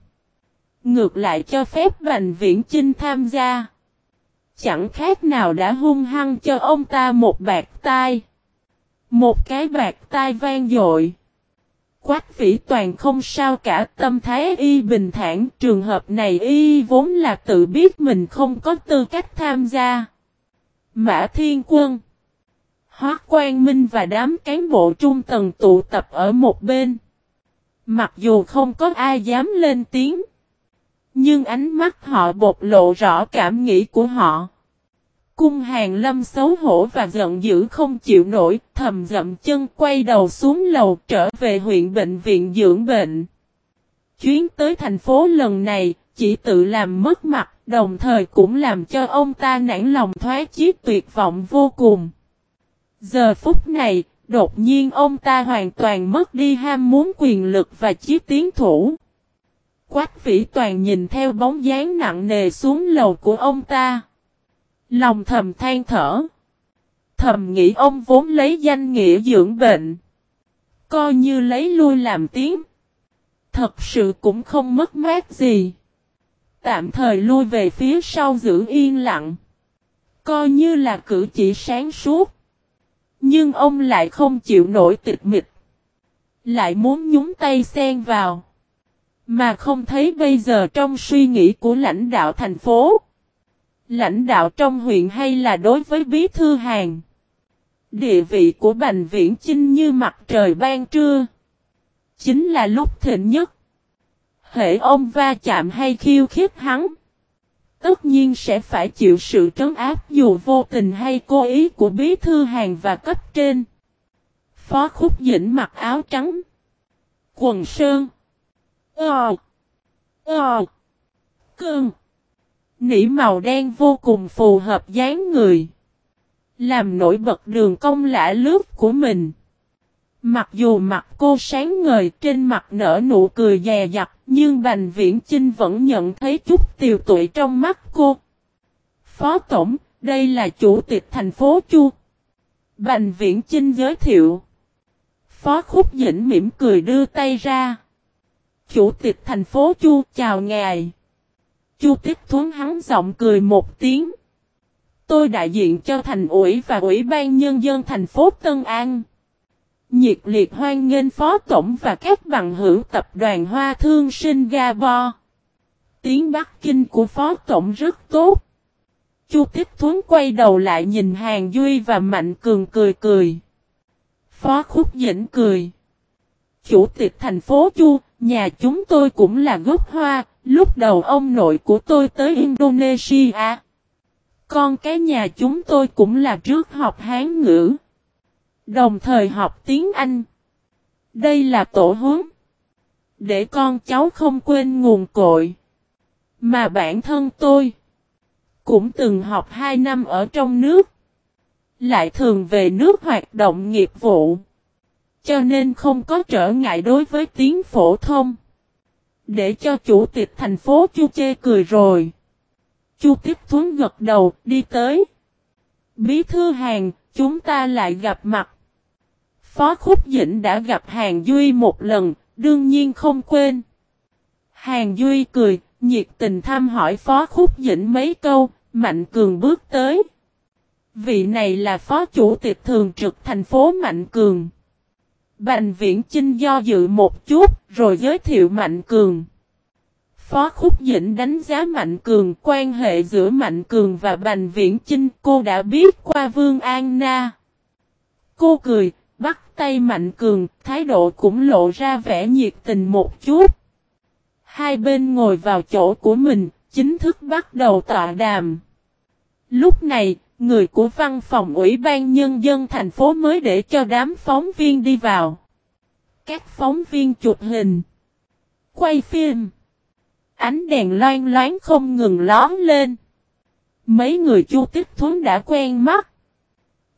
Ngược lại cho phép Bành Viễn Chinh tham gia. Chẳng khác nào đã hung hăng cho ông ta một bạc tai. Một cái bạc tai vang dội. Quách vĩ toàn không sao cả, tâm thái y bình thản trường hợp này y vốn là tự biết mình không có tư cách tham gia. Mã Thiên Quân Hoác Quang Minh và đám cán bộ trung tầng tụ tập ở một bên. Mặc dù không có ai dám lên tiếng. Nhưng ánh mắt họ bộc lộ rõ cảm nghĩ của họ. Cung hàng lâm xấu hổ và giận dữ không chịu nổi, thầm dậm chân quay đầu xuống lầu trở về huyện bệnh viện dưỡng bệnh. Chuyến tới thành phố lần này, chỉ tự làm mất mặt, đồng thời cũng làm cho ông ta nản lòng thoái chiếc tuyệt vọng vô cùng. Giờ phút này, đột nhiên ông ta hoàn toàn mất đi ham muốn quyền lực và chiếc tiến thủ. Quách vĩ toàn nhìn theo bóng dáng nặng nề xuống lầu của ông ta. Lòng thầm than thở. Thầm nghĩ ông vốn lấy danh nghĩa dưỡng bệnh. Coi như lấy lui làm tiếng. Thật sự cũng không mất mát gì. Tạm thời lui về phía sau giữ yên lặng. Coi như là cử chỉ sáng suốt. Nhưng ông lại không chịu nổi tịch mịch. Lại muốn nhúng tay xen vào. Mà không thấy bây giờ trong suy nghĩ của lãnh đạo thành phố. Lãnh đạo trong huyện hay là đối với bí thư hàng. Địa vị của Bành Viễn Chinh như mặt trời ban trưa. Chính là lúc thịnh nhất. Hệ ông va chạm hay khiêu khiếp hắn. Tất nhiên sẽ phải chịu sự trấn áp dù vô tình hay cố ý của bí thư hàng và cấp trên. Phó Khúc Dĩnh mặc áo trắng. Quần sơn. Ờ. Ờ. Cơn. Nỉ màu đen vô cùng phù hợp dáng người. Làm nổi bật đường cong lạ lướt của mình. Mặc dù mặt cô sáng ngời trên mặt nở nụ cười dè dặt, nhưng Bành Viễn Chinh vẫn nhận thấy chút tiều tụy trong mắt cô. Phó Tổng, đây là chủ tịch thành phố Chu. Bành Viễn Chinh giới thiệu. Phó Khúc Dĩnh mỉm cười đưa tay ra. Chủ tịch thành phố Chu chào ngài. Chu Tích Thuấn hắn giọng cười một tiếng. Tôi đại diện cho thành ủy và ủy ban nhân dân thành phố Tân An. Nhiệt liệt hoan nghênh phó tổng và các bằng hữu tập đoàn Hoa Thương Singapore. Tiếng Bắc Kinh của phó tổng rất tốt. Chu Tích Thuấn quay đầu lại nhìn Hàng Duy và Mạnh Cường cười cười. Phó Khúc Dĩnh cười. Chủ tịch thành phố Chu, nhà chúng tôi cũng là gốc hoa, lúc đầu ông nội của tôi tới Indonesia. Con cái nhà chúng tôi cũng là trước học Hán ngữ. Đồng thời học tiếng Anh. Đây là tổ hướng. Để con cháu không quên nguồn cội. Mà bản thân tôi. Cũng từng học 2 năm ở trong nước. Lại thường về nước hoạt động nghiệp vụ. Cho nên không có trở ngại đối với tiếng phổ thông. Để cho chủ tịch thành phố chu chê cười rồi. Chu tiếp thuấn gật đầu đi tới. Bí thư hàng, chúng ta lại gặp mặt. Phó Khúc Dĩnh đã gặp Hàng Duy một lần, đương nhiên không quên. Hàng Duy cười, nhiệt tình thăm hỏi Phó Khúc Dĩnh mấy câu, Mạnh Cường bước tới. Vị này là Phó Chủ tịch Thường trực thành phố Mạnh Cường. Bành Viễn Chinh do dự một chút, rồi giới thiệu Mạnh Cường. Phó Khúc Dĩnh đánh giá Mạnh Cường, quan hệ giữa Mạnh Cường và Bành Viễn Chinh cô đã biết qua Vương An Na. Cô cười, bắt tay Mạnh Cường, thái độ cũng lộ ra vẻ nhiệt tình một chút. Hai bên ngồi vào chỗ của mình, chính thức bắt đầu tọa đàm. Lúc này, người của văn phòng Ủy ban Nhân dân thành phố mới để cho đám phóng viên đi vào. Các phóng viên chụp hình, quay phim. Ánh đèn loan loáng không ngừng lón lên. Mấy người chu tích thuấn đã quen mắt.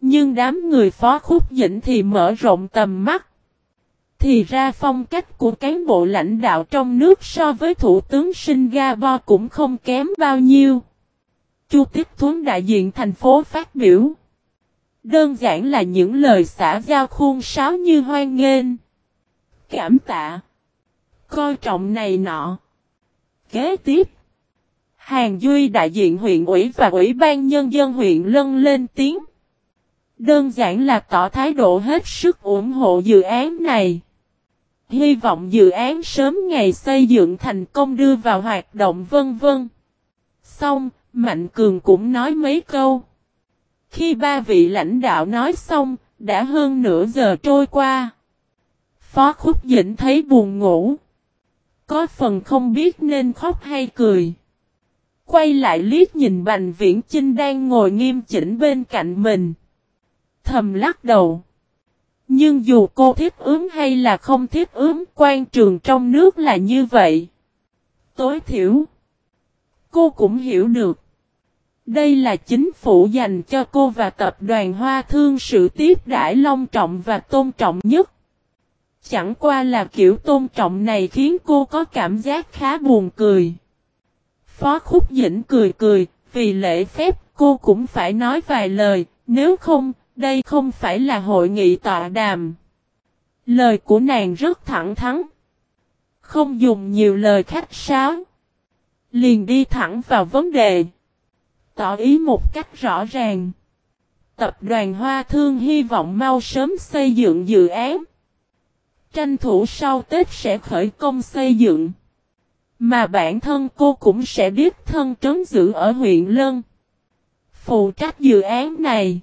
Nhưng đám người phó khúc dĩnh thì mở rộng tầm mắt. Thì ra phong cách của cán bộ lãnh đạo trong nước so với thủ tướng Singapore cũng không kém bao nhiêu. Chu Tiếp Thuấn đại diện thành phố phát biểu. Đơn giản là những lời xã giao khuôn sáo như hoan nghênh. Cảm tạ. Coi trọng này nọ. Kế tiếp. Hàng Duy đại diện huyện ủy và ủy ban nhân dân huyện lân lên tiếng. Đơn giản là tỏ thái độ hết sức ủng hộ dự án này. Hy vọng dự án sớm ngày xây dựng thành công đưa vào hoạt động vân vân. Xong, Mạnh Cường cũng nói mấy câu. Khi ba vị lãnh đạo nói xong, đã hơn nửa giờ trôi qua. Phó Khúc Dĩnh thấy buồn ngủ. Có phần không biết nên khóc hay cười. Quay lại liếc nhìn Bành Viễn Chinh đang ngồi nghiêm chỉnh bên cạnh mình. Thầm lắc đầu. Nhưng dù cô thiết ướm hay là không thiết ướm, quan trường trong nước là như vậy. Tối thiểu, cô cũng hiểu được. Đây là chính phủ dành cho cô và tập đoàn Hoa Thương sự tiếp đãi long trọng và tôn trọng nhất. Chẳng qua là kiểu tôn trọng này khiến cô có cảm giác khá buồn cười. Phó Khúc Dĩnh cười cười, vì lễ phép cô cũng phải nói vài lời, nếu không, đây không phải là hội nghị tọa đàm. Lời của nàng rất thẳng thắn. Không dùng nhiều lời khách sáo. Liền đi thẳng vào vấn đề. Tỏ ý một cách rõ ràng. Tập đoàn Hoa Thương hy vọng mau sớm xây dựng dự án. Tranh thủ sau Tết sẽ khởi công xây dựng. Mà bản thân cô cũng sẽ biết thân trấn giữ ở huyện Lân. Phụ trách dự án này.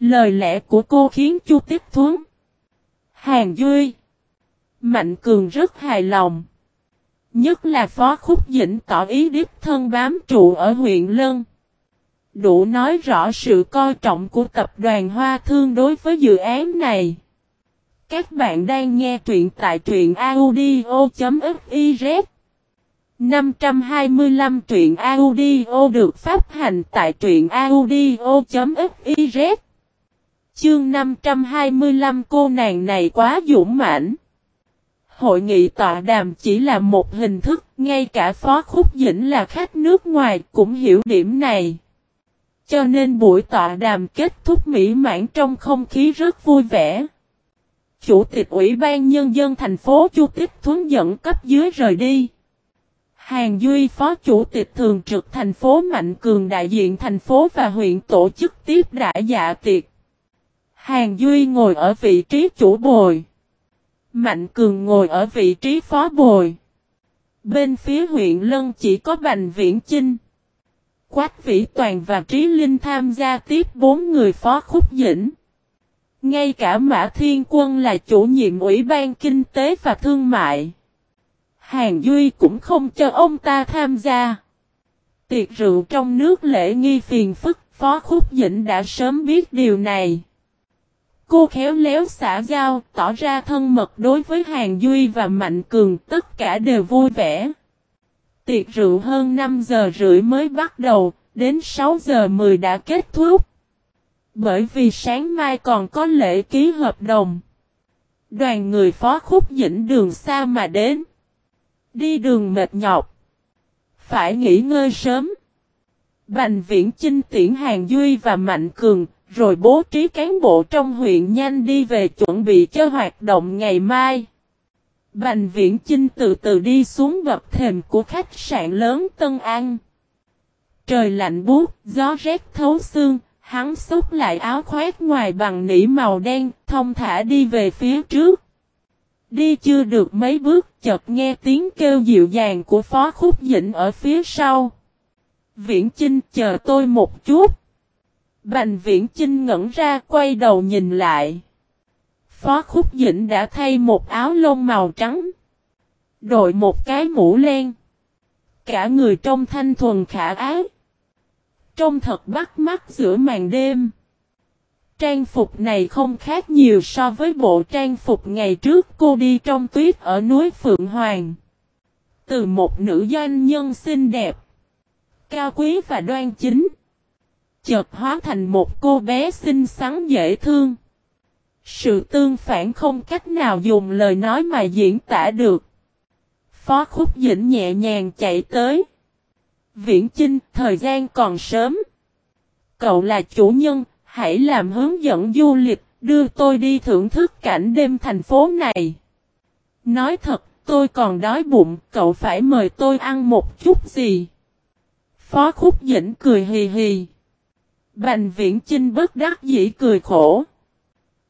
Lời lẽ của cô khiến Chu Tiếp Thuấn. Hàng Duy. Mạnh Cường rất hài lòng. Nhất là Phó Khúc Dĩnh tỏ ý điếp thân bám trụ ở huyện Lân. Đủ nói rõ sự coi trọng của tập đoàn Hoa Thương đối với dự án này. Các bạn đang nghe truyện tại truyện audio.fiz 525 truyện audio được phát hành tại truyện audio.fiz Chương 525 cô nàng này quá dũng mãnh. Hội nghị tọa đàm chỉ là một hình thức, ngay cả Phó Khúc Dĩnh là khách nước ngoài cũng hiểu điểm này. Cho nên buổi tọa đàm kết thúc mỹ mãn trong không khí rất vui vẻ. Chủ tịch Ủy ban Nhân dân thành phố Chu Tích Thuấn dẫn cấp dưới rời đi. Hàng Duy, Phó Chủ tịch Thường trực thành phố Mạnh Cường đại diện thành phố và huyện tổ chức tiếp đại dạ tiệc. Hàng Duy ngồi ở vị trí chủ bồi. Mạnh Cường ngồi ở vị trí phó bồi. Bên phía huyện Lân chỉ có Bành Viễn Chinh. Quách Vĩ Toàn và Trí Linh tham gia tiếp bốn người phó khúc dĩnh. Ngay cả Mã Thiên Quân là chủ nhiệm Ủy ban Kinh tế và Thương mại. Hàng Duy cũng không cho ông ta tham gia. Tiệc rượu trong nước lễ nghi phiền phức, Phó Khúc Dĩnh đã sớm biết điều này. Cô khéo léo xả giao, tỏ ra thân mật đối với Hàng Duy và Mạnh Cường, tất cả đều vui vẻ. Tiệc rượu hơn 5 giờ rưỡi mới bắt đầu, đến 6 giờ 10 đã kết thúc. Bởi vì sáng mai còn có lễ ký hợp đồng. Đoàn người phó khúc dĩnh đường xa mà đến. Đi đường mệt nhọc. Phải nghỉ ngơi sớm. Bành viễn chinh tiễn hàng Duy và Mạnh Cường, rồi bố trí cán bộ trong huyện nhanh đi về chuẩn bị cho hoạt động ngày mai. Bành viễn chinh từ từ đi xuống gập thềm của khách sạn lớn Tân An. Trời lạnh buốt, gió rét thấu xương, hắn xúc lại áo khoét ngoài bằng nỉ màu đen, thông thả đi về phía trước. Đi chưa được mấy bước, chợt nghe tiếng kêu dịu dàng của Phó Khúc Dĩnh ở phía sau. Viễn Chinh chờ tôi một chút. Bành Viễn Chinh ngẩn ra quay đầu nhìn lại. Phó Khúc Dĩnh đã thay một áo lông màu trắng. Đội một cái mũ len. Cả người trông thanh thuần khả ái. Trông thật bắt mắt giữa màn đêm. Trang phục này không khác nhiều so với bộ trang phục ngày trước cô đi trong tuyết ở núi Phượng Hoàng. Từ một nữ doanh nhân xinh đẹp, cao quý và đoan chính, chợt hóa thành một cô bé xinh xắn dễ thương. Sự tương phản không cách nào dùng lời nói mà diễn tả được. Phó Khúc Dĩnh nhẹ nhàng chạy tới. Viễn Chinh, thời gian còn sớm. Cậu là chủ nhân, hãy làm hướng dẫn du lịch, đưa tôi đi thưởng thức cảnh đêm thành phố này. Nói thật, tôi còn đói bụng, cậu phải mời tôi ăn một chút gì. Phó Khúc Dĩnh cười hì hì. Bành Viễn Chinh bất đắc dĩ cười khổ.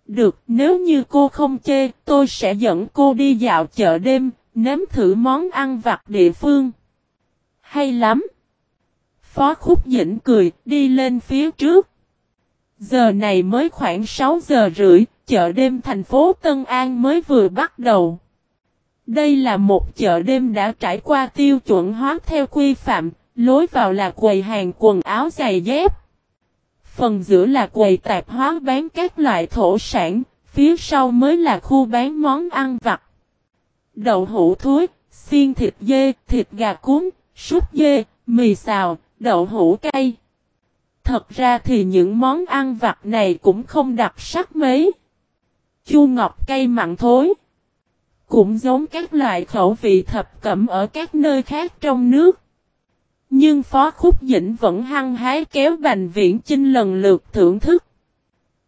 Được, nếu như cô không chê, tôi sẽ dẫn cô đi dạo chợ đêm, nếm thử món ăn vặt địa phương. Hay lắm! Phó Khúc Dĩnh cười, đi lên phía trước. Giờ này mới khoảng 6 giờ rưỡi, chợ đêm thành phố Tân An mới vừa bắt đầu. Đây là một chợ đêm đã trải qua tiêu chuẩn hóa theo quy phạm, lối vào là quầy hàng quần áo giày dép. Phần giữa là quầy tạp hóa bán các loại thổ sản, phía sau mới là khu bán món ăn vặt. Đậu hũ thối, xiên thịt dê, thịt gà cuốn, súp dê, mì xào, đậu hũ cay. Thật ra thì những món ăn vặt này cũng không đặc sắc mấy. Chu ngọc cay mặn thối. Cũng giống các loại khẩu vị thập cẩm ở các nơi khác trong nước. Nhưng Phó Khúc Dĩnh vẫn hăng hái kéo Bành Viễn Chinh lần lượt thưởng thức.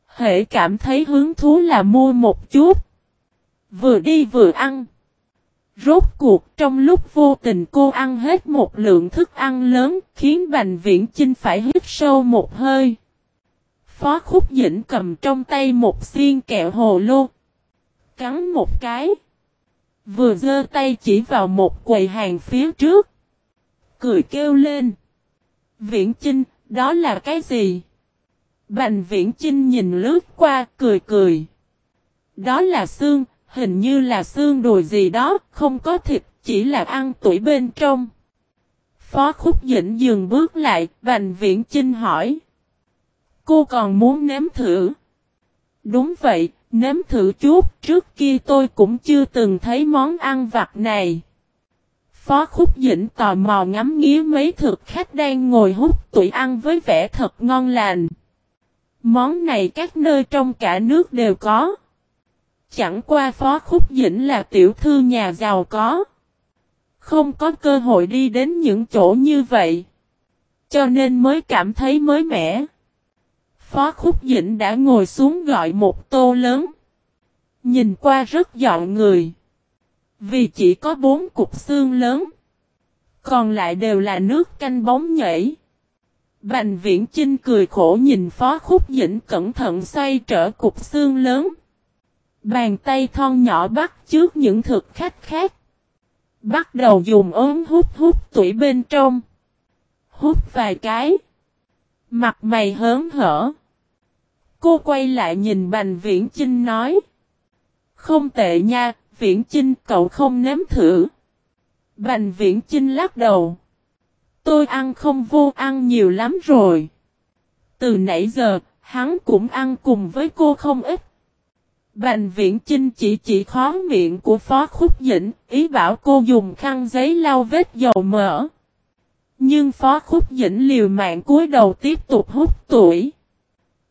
Hệ cảm thấy hứng thú là mua một chút. Vừa đi vừa ăn. Rốt cuộc, trong lúc vô tình cô ăn hết một lượng thức ăn lớn, khiến Bành Viễn Chinh phải hít sâu một hơi. Phó Khúc Dĩnh cầm trong tay một xiên kẹo hồ lô. Cắn một cái. Vừa giơ tay chỉ vào một quầy hàng phía trước. Cười kêu lên. Viễn Chinh, đó là cái gì? Bành Viễn Chinh nhìn lướt qua, cười cười. Đó là xương, hình như là xương đùi gì đó, không có thịt, chỉ là ăn tuổi bên trong. Phó Khúc Dĩnh dừng bước lại, Bành Viễn Chinh hỏi. Cô còn muốn nếm thử? Đúng vậy, nếm thử chút, trước kia tôi cũng chưa từng thấy món ăn vặt này. Phó Khúc Dĩnh tò mò ngắm nghía mấy thực khách đang ngồi hút tuổi ăn với vẻ thật ngon lành. Món này các nơi trong cả nước đều có. Chẳng qua Phó Khúc Dĩnh là tiểu thư nhà giàu có. Không có cơ hội đi đến những chỗ như vậy. Cho nên mới cảm thấy mới mẻ. Phó Khúc Dĩnh đã ngồi xuống gọi một tô lớn. Nhìn qua rất dọn người. Vì chỉ có bốn cục xương lớn. Còn lại đều là nước canh bóng nhảy. Bành viễn Trinh cười khổ nhìn Phó Khúc Dĩnh cẩn thận xoay trở cục xương lớn. Bàn tay thon nhỏ bắt trước những thực khách khác. Bắt đầu dùng ốm hút hút tuổi bên trong. Hút vài cái. Mặt mày hớn hở. Cô quay lại nhìn Bành Viễn Chinh nói. Không tệ nha, Viễn Chinh cậu không nếm thử. Bành Viễn Chinh lắc đầu. Tôi ăn không vô ăn nhiều lắm rồi. Từ nãy giờ, hắn cũng ăn cùng với cô không ít. Bành viễn Chinh chỉ chỉ khó miệng của Phó Khúc Dĩnh, ý bảo cô dùng khăn giấy lau vết dầu mỡ. Nhưng Phó Khúc Dĩnh liều mạng cúi đầu tiếp tục hút tuổi.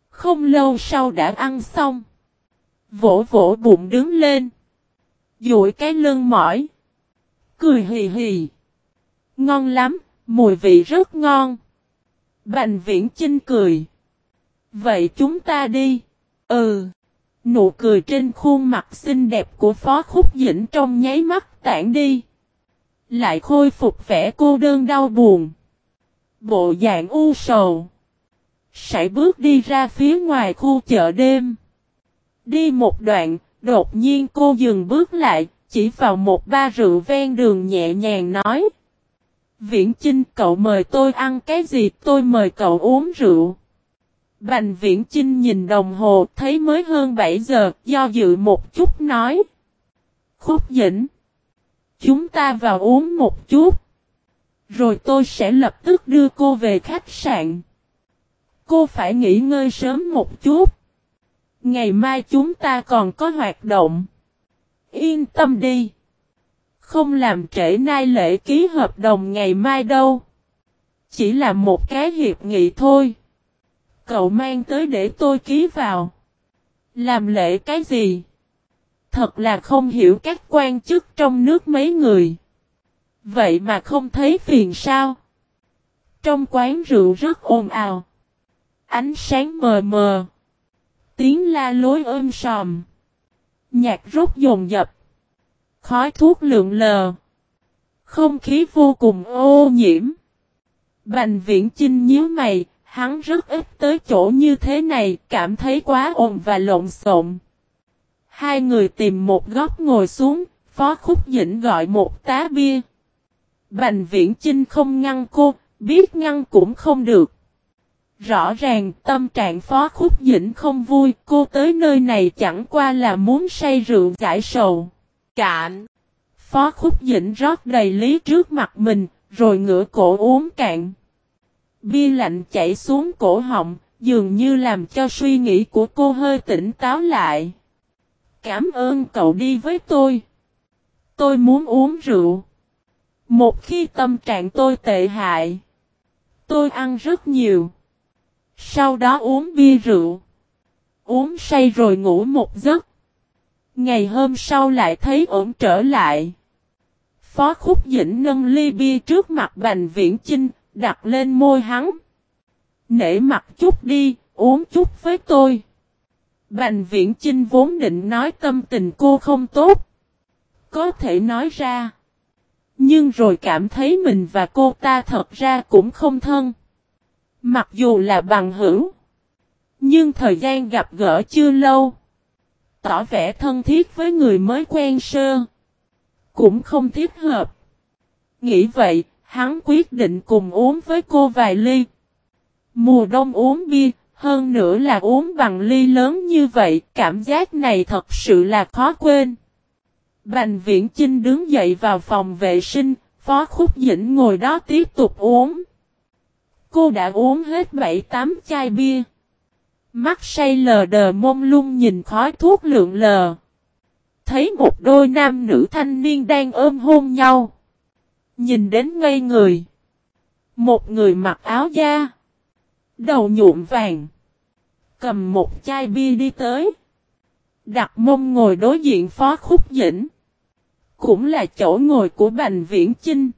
Không lâu sau đã ăn xong. Vỗ vỗ bụng đứng lên. Dụi cái lưng mỏi. Cười hì hì. Ngon lắm, mùi vị rất ngon. Bành viễn Trinh cười. Vậy chúng ta đi. Ừ. Nụ cười trên khuôn mặt xinh đẹp của Phó Khúc Dĩnh trong nháy mắt tản đi. Lại khôi phục vẻ cô đơn đau buồn. Bộ dạng u sầu. Sải bước đi ra phía ngoài khu chợ đêm. Đi một đoạn, đột nhiên cô dừng bước lại, chỉ vào một ba rượu ven đường nhẹ nhàng nói. Viễn Chinh cậu mời tôi ăn cái gì tôi mời cậu uống rượu. Bành viễn Chinh nhìn đồng hồ thấy mới hơn 7 giờ, do dự một chút nói. Khúc dĩnh. Chúng ta vào uống một chút. Rồi tôi sẽ lập tức đưa cô về khách sạn. Cô phải nghỉ ngơi sớm một chút. Ngày mai chúng ta còn có hoạt động. Yên tâm đi. Không làm trễ nay lễ ký hợp đồng ngày mai đâu. Chỉ là một cái hiệp nghị thôi. Cậu mang tới để tôi ký vào. Làm lễ cái gì? Thật là không hiểu các quan chức trong nước mấy người. Vậy mà không thấy phiền sao? Trong quán rượu rất ồn ào. Ánh sáng mờ mờ. Tiếng la lối ôm sòm. Nhạc rút dồn dập. Khói thuốc lượng lờ. Không khí vô cùng ô nhiễm. Bành viễn chinh nhíu mày, Hắn rất ít tới chỗ như thế này, cảm thấy quá ồn và lộn xộn. Hai người tìm một góc ngồi xuống, Phó Khúc Dĩnh gọi một tá bia. Bành Viễn Chinh không ngăn cô, biết ngăn cũng không được. Rõ ràng tâm trạng Phó Khúc Dĩnh không vui, cô tới nơi này chẳng qua là muốn say rượu giải sầu. Cạn! Phó Khúc Dĩnh rót đầy lý trước mặt mình, rồi ngửa cổ uống cạn. Bia lạnh chảy xuống cổ họng, dường như làm cho suy nghĩ của cô hơi tỉnh táo lại. Cảm ơn cậu đi với tôi. Tôi muốn uống rượu. Một khi tâm trạng tôi tệ hại, tôi ăn rất nhiều. Sau đó uống bia rượu. Uống say rồi ngủ một giấc. Ngày hôm sau lại thấy ổn trở lại. Phó Khúc Dĩnh nâng ly bia trước mặt Bành Viễn Chinh, đặt lên môi hắn. Nể mặt chút đi, uống chút với tôi. Bành viễn Chinh vốn định nói tâm tình cô không tốt. có thể nói ra. Nhưng rồi cảm thấy mình và cô ta thật ra cũng không thân. Mặc dù là bằng hữu. Nhưng thời gian gặp gỡ chưa lâu. Tỏ vẻ thân thiết với người mới quen sơ. Cũng không thiết hợp. Nghĩ vậy, hắn quyết định cùng uống với cô vài ly. Mùa đông uống bia, hơn nữa là uống bằng ly lớn như vậy, cảm giác này thật sự là khó quên. Bành viễn Chinh đứng dậy vào phòng vệ sinh, Phó Khúc Dĩnh ngồi đó tiếp tục uống. Cô đã uống hết 7-8 chai bia. Mắt say lờ đờ mông lung nhìn khói thuốc lượng lờ. Thấy một đôi nam nữ thanh niên đang ôm hôn nhau. Nhìn đến ngây người. Một người mặc áo da. Đầu nhuộm vàng. Cầm một chai bia đi tới. Đặt mông ngồi đối diện phó khúc dĩnh. Cũng là chỗ ngồi của Bành Viễn Chinh.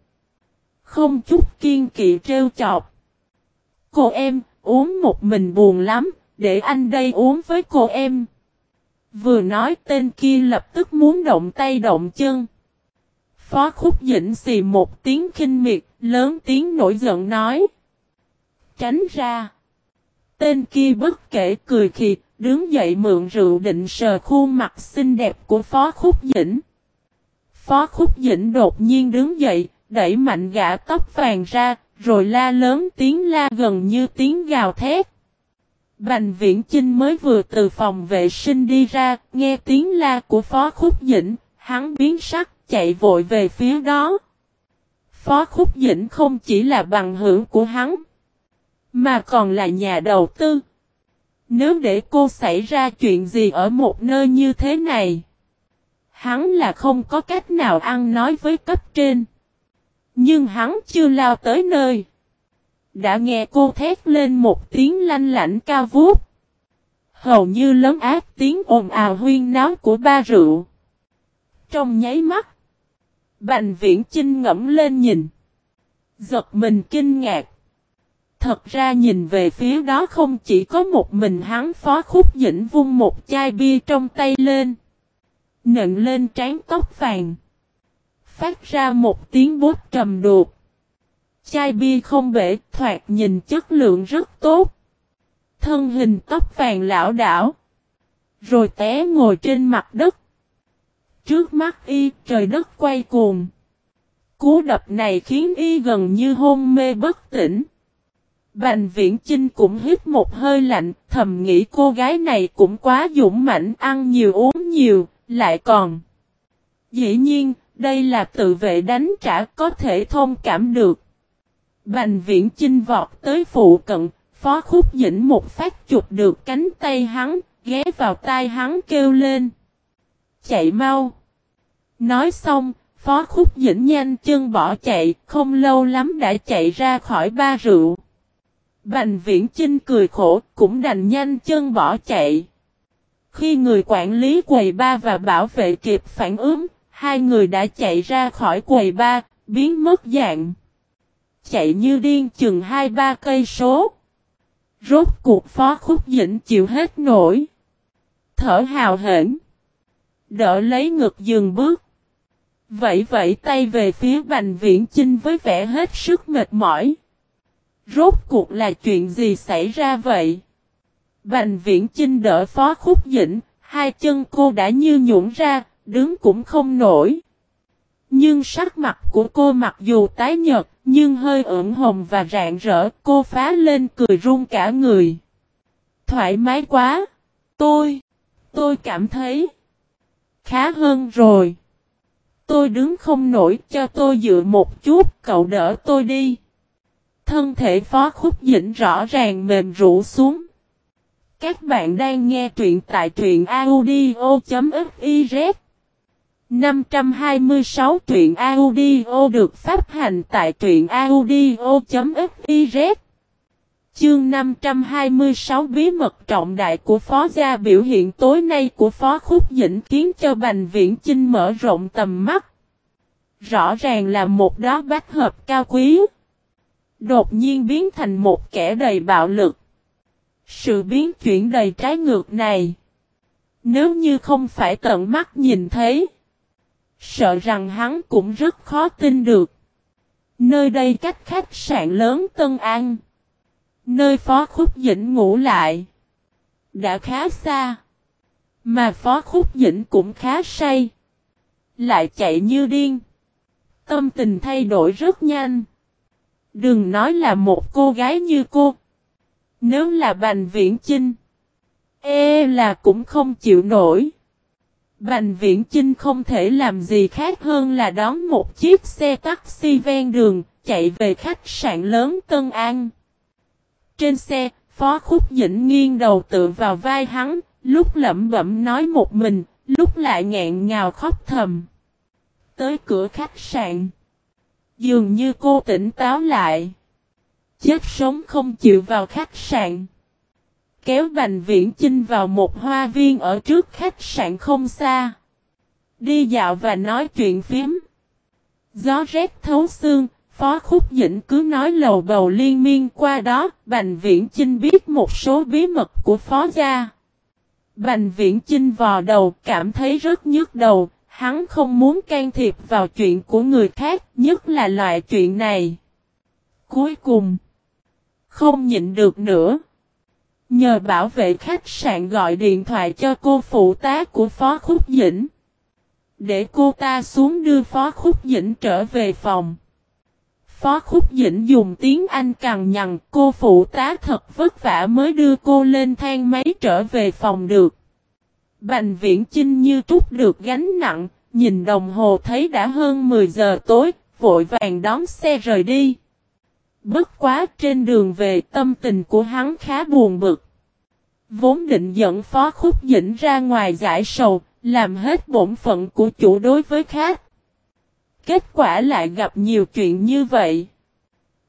Không chút kiên kỵ trêu chọc. Cô em, uống một mình buồn lắm, để anh đây uống với cô em. Vừa nói tên kia lập tức muốn động tay động chân. Phó khúc dĩnh xì một tiếng khinh miệt, lớn tiếng nổi giận nói. Tránh ra. Tên kia bất kể cười khịt, đứng dậy mượn rượu định sờ khuôn mặt xinh đẹp của Phó Khúc Dĩnh. Phó Khúc Dĩnh đột nhiên đứng dậy, đẩy mạnh gã tóc vàng ra, rồi la lớn tiếng la gần như tiếng gào thét. Bành viễn Chinh mới vừa từ phòng vệ sinh đi ra, nghe tiếng la của Phó Khúc Dĩnh, hắn biến sắc, chạy vội về phía đó. Phó Khúc Dĩnh không chỉ là bằng hữu của hắn, mà còn là nhà đầu tư. Nếu để cô xảy ra chuyện gì ở một nơi như thế này, hắn là không có cách nào ăn nói với cấp trên. Nhưng hắn chưa lao tới nơi. Đã nghe cô thét lên một tiếng lanh lảnh cao vút. Hầu như lớn ác tiếng ồn ào huyên náo của ba rượu. Trong nháy mắt. Bành viễn chinh ngẫm lên nhìn. Giật mình kinh ngạc. Thật ra nhìn về phía đó không chỉ có một mình hắn phó khúc dĩnh vung một chai bia trong tay lên. Nện lên trán tóc vàng. Phát ra một tiếng bút trầm đột. Chai bia không bể thoạt nhìn chất lượng rất tốt. Thân hình tóc vàng lão đảo. Rồi té ngồi trên mặt đất. Trước mắt y trời đất quay cuồng. Cú đập này khiến y gần như hôn mê bất tỉnh. Bành viễn Chinh cũng hít một hơi lạnh, thầm nghĩ cô gái này cũng quá dũng mãnh ăn nhiều uống nhiều, lại còn. Dĩ nhiên, đây là tự vệ đánh trả có thể thông cảm được. Bành viễn Chinh vọt tới phụ cận, phó khúc dĩnh một phát chụp được cánh tay hắn, ghé vào tai hắn kêu lên. Chạy mau. Nói xong, phó khúc dĩnh nhanh chân bỏ chạy, không lâu lắm đã chạy ra khỏi ba rượu. Bành viễn Chinh cười khổ cũng đành nhanh chân bỏ chạy. Khi người quản lý quầy ba và bảo vệ kịp phản ứng, hai người đã chạy ra khỏi quầy ba, biến mất dạng. Chạy như điên chừng hai ba cây số. Rốt cuộc phó khúc dĩnh chịu hết nổi. Thở hào hển. Đỡ lấy ngực dừng bước. Vậy vậy tay về phía bành viễn chinh với vẻ hết sức mệt mỏi. Rốt cuộc là chuyện gì xảy ra vậy? Bành viễn chinh đỡ phó khúc dĩnh, hai chân cô đã như nhũn ra, đứng cũng không nổi. Nhưng sắc mặt của cô mặc dù tái nhợt, nhưng hơi ửng hồng và rạng rỡ, cô phá lên cười run cả người. Thoải mái quá! Tôi! Tôi cảm thấy khá hơn rồi. Tôi đứng không nổi cho tôi dựa một chút, cậu đỡ tôi đi. Thân thể phó khúc dĩnh rõ ràng mềm rũ xuống. Các bạn đang nghe truyện tại truyện audio.fif 526 truyện audio được phát hành tại truyện audio.fiz Chương 526 bí mật trọng đại của phó gia biểu hiện tối nay của phó khúc dĩnh khiến cho Bành Viễn Chinh mở rộng tầm mắt. Rõ ràng là một đó bách hợp cao quý. Đột nhiên biến thành một kẻ đầy bạo lực. Sự biến chuyển đầy trái ngược này. Nếu như không phải tận mắt nhìn thấy. Sợ rằng hắn cũng rất khó tin được. Nơi đây cách khách sạn lớn Tân An. Nơi Phó Khúc Dĩnh ngủ lại. Đã khá xa. Mà Phó Khúc Dĩnh cũng khá say. Lại chạy như điên. Tâm tình thay đổi rất nhanh. Đừng nói là một cô gái như cô. Nếu là Bành Viễn Chinh. e là cũng không chịu nổi. Bành Viễn Chinh không thể làm gì khác hơn là đón một chiếc xe taxi ven đường, chạy về khách sạn lớn Tân An. Trên xe, Phó Khúc Dĩnh nghiêng đầu tựa vào vai hắn, lúc lẩm bẩm nói một mình, lúc lại nghẹn ngào khóc thầm. Tới cửa khách sạn. Dường như cô tỉnh táo lại. Chết sống không chịu vào khách sạn. Kéo Bành Viễn Chinh vào một hoa viên ở trước khách sạn không xa. Đi dạo và nói chuyện phím. Gió rét thấu xương, Phó Khúc Dĩnh cứ nói lầu bầu liên miên qua đó, Bành Viễn Chinh biết một số bí mật của Phó gia. Bành Viễn Chinh vò đầu, cảm thấy rất nhức đầu, hắn không muốn can thiệp vào chuyện của người khác, nhất là loại chuyện này. Cuối cùng, không nhịn được nữa. Nhờ bảo vệ khách sạn gọi điện thoại cho cô phụ tá của Phó Khúc Dĩnh. Để cô ta xuống đưa Phó Khúc Dĩnh trở về phòng. Phó Khúc Dĩnh dùng tiếng Anh cằn nhằn cô phụ tá thật vất vả mới đưa cô lên thang máy trở về phòng được. Bành viễn Trinh như trút được gánh nặng, nhìn đồng hồ thấy đã hơn 10 giờ tối, vội vàng đón xe rời đi. Bất quá trên đường về tâm tình của hắn khá buồn bực. Vốn định dẫn phó khúc dĩnh ra ngoài giải sầu, làm hết bổn phận của chủ đối với khác. Kết quả lại gặp nhiều chuyện như vậy.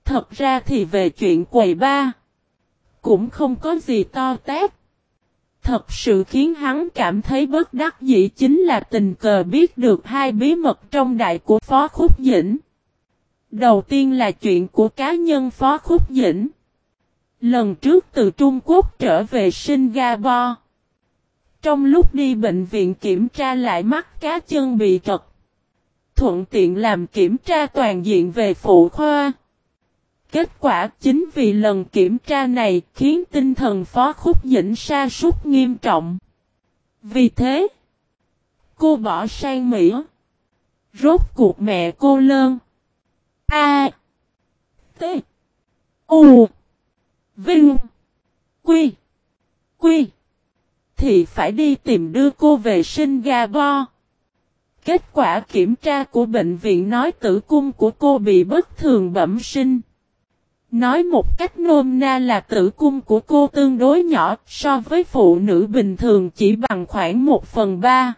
Thật ra thì về chuyện quầy ba, cũng không có gì to tát. Thật sự khiến hắn cảm thấy bất đắc dĩ chính là tình cờ biết được hai bí mật trong đại của Phó Khúc Dĩnh. Đầu tiên là chuyện của cá nhân Phó Khúc Dĩnh. Lần trước từ Trung Quốc trở về Singapore. Trong lúc đi bệnh viện kiểm tra lại mắt cá chân bị trật. Thuận tiện làm kiểm tra toàn diện về phụ khoa. Kết quả chính vì lần kiểm tra này khiến tinh thần phó khúc dĩnh sa sút nghiêm trọng. Vì thế, cô bỏ sang Mỹ. Rốt cuộc mẹ cô lơn. A. T. U. Vinh. Quy. Quy. Thì phải đi tìm đưa cô về Singapore. Kết quả kiểm tra của bệnh viện nói tử cung của cô bị bất thường bẩm sinh. Nói một cách nôm na là tử cung của cô tương đối nhỏ, so với phụ nữ bình thường chỉ bằng khoảng 1 phần 3.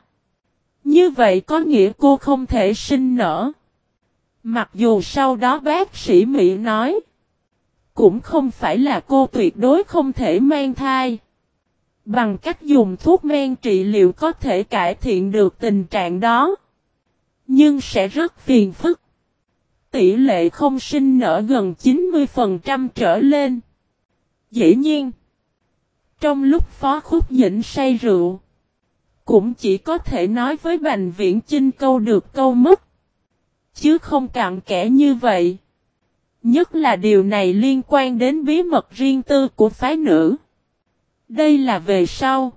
Như vậy có nghĩa cô không thể sinh nở. Mặc dù sau đó bác sĩ Mỹ nói, cũng không phải là cô tuyệt đối không thể mang thai. Bằng cách dùng thuốc men trị liệu có thể cải thiện được tình trạng đó. Nhưng sẽ rất phiền phức tỷ lệ không sinh nở gần 90% trở lên. Dĩ nhiên, trong lúc Phó Khúc Dĩnh say rượu, cũng chỉ có thể nói với Bành Viễn Chinh câu được câu mất, chứ không cặn kẽ như vậy. Nhất là điều này liên quan đến bí mật riêng tư của phái nữ. Đây là về sau.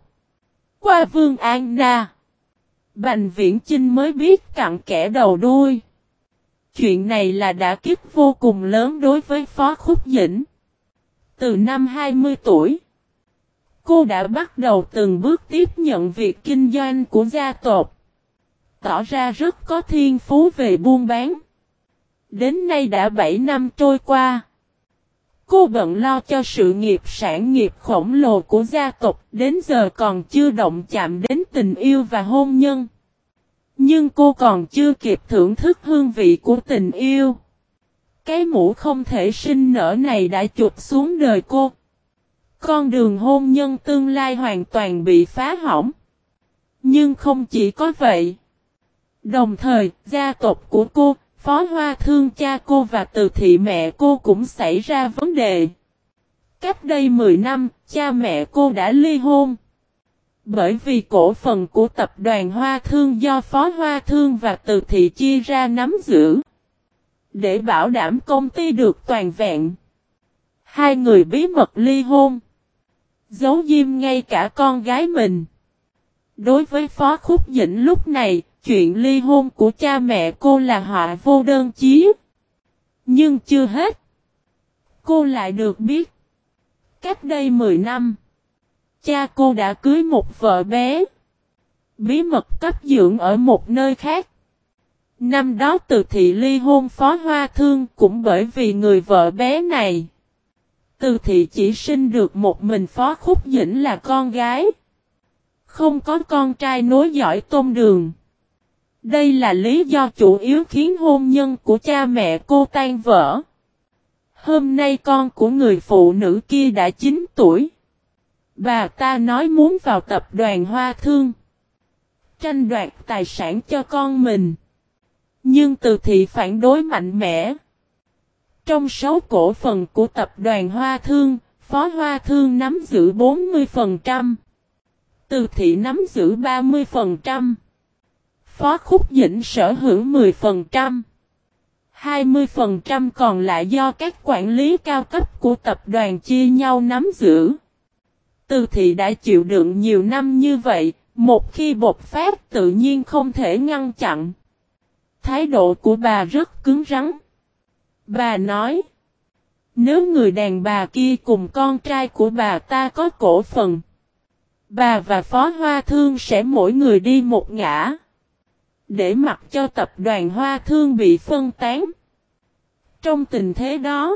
Qua Vương An Na. Bành Viễn Chinh mới biết cặn kẽ đầu đuôi. Chuyện này là đã kiếp vô cùng lớn đối với Phó Khúc Dĩnh. Từ năm 20 tuổi, cô đã bắt đầu từng bước tiếp nhận việc kinh doanh của gia tộc. Tỏ ra rất có thiên phú về buôn bán. Đến nay đã 7 năm trôi qua. Cô bận lo cho sự nghiệp sản nghiệp khổng lồ của gia tộc, đến giờ còn chưa động chạm đến tình yêu và hôn nhân. Nhưng cô còn chưa kịp thưởng thức hương vị của tình yêu. Cái mũ không thể sinh nở này đã chụp xuống đời cô. Con đường hôn nhân tương lai hoàn toàn bị phá hỏng. Nhưng không chỉ có vậy. Đồng thời, gia tộc của cô, phó hoa thương cha cô và từ thị mẹ cô cũng xảy ra vấn đề. Cách đây 10 năm, cha mẹ cô đã ly hôn. Bởi vì cổ phần của tập đoàn Hoa Thương do Phó Hoa Thương và Từ Thị chia ra nắm giữ. Để bảo đảm công ty được toàn vẹn. Hai người bí mật ly hôn. Giấu diêm ngay cả con gái mình. Đối với Phó Khúc Dĩnh lúc này, chuyện ly hôn của cha mẹ cô là họa vô đơn chí. Nhưng chưa hết. Cô lại được biết. Cách đây 10 năm, cha cô đã cưới một vợ bé. Bí mật cấp dưỡng ở một nơi khác. Năm đó từ thị ly hôn phó hoa thương cũng bởi vì người vợ bé này. Từ thị chỉ sinh được một mình phó khúc dĩnh là con gái. Không có con trai nối dõi tôn đường. Đây là lý do chủ yếu khiến hôn nhân của cha mẹ cô tan vỡ. Hôm nay con của người phụ nữ kia đã 9 tuổi. Bà ta nói muốn vào tập đoàn Hoa Thương. Tranh đoạt tài sản cho con mình. Nhưng từ thị phản đối mạnh mẽ. Trong số cổ phần của tập đoàn Hoa Thương, Phó Hoa Thương nắm giữ 40%. Từ thị nắm giữ 30%. Phó Khúc Dĩnh sở hữu 10%. 20% còn lại do các quản lý cao cấp của tập đoàn chia nhau nắm giữ. Từ thị đã chịu đựng nhiều năm như vậy, một khi bột phát tự nhiên không thể ngăn chặn. Thái độ của bà rất cứng rắn. Bà nói, nếu người đàn bà kia cùng con trai của bà ta có cổ phần, bà và Phó Hoa Thương sẽ mỗi người đi một ngã. Để mặc cho tập đoàn Hoa Thương bị phân tán. Trong tình thế đó,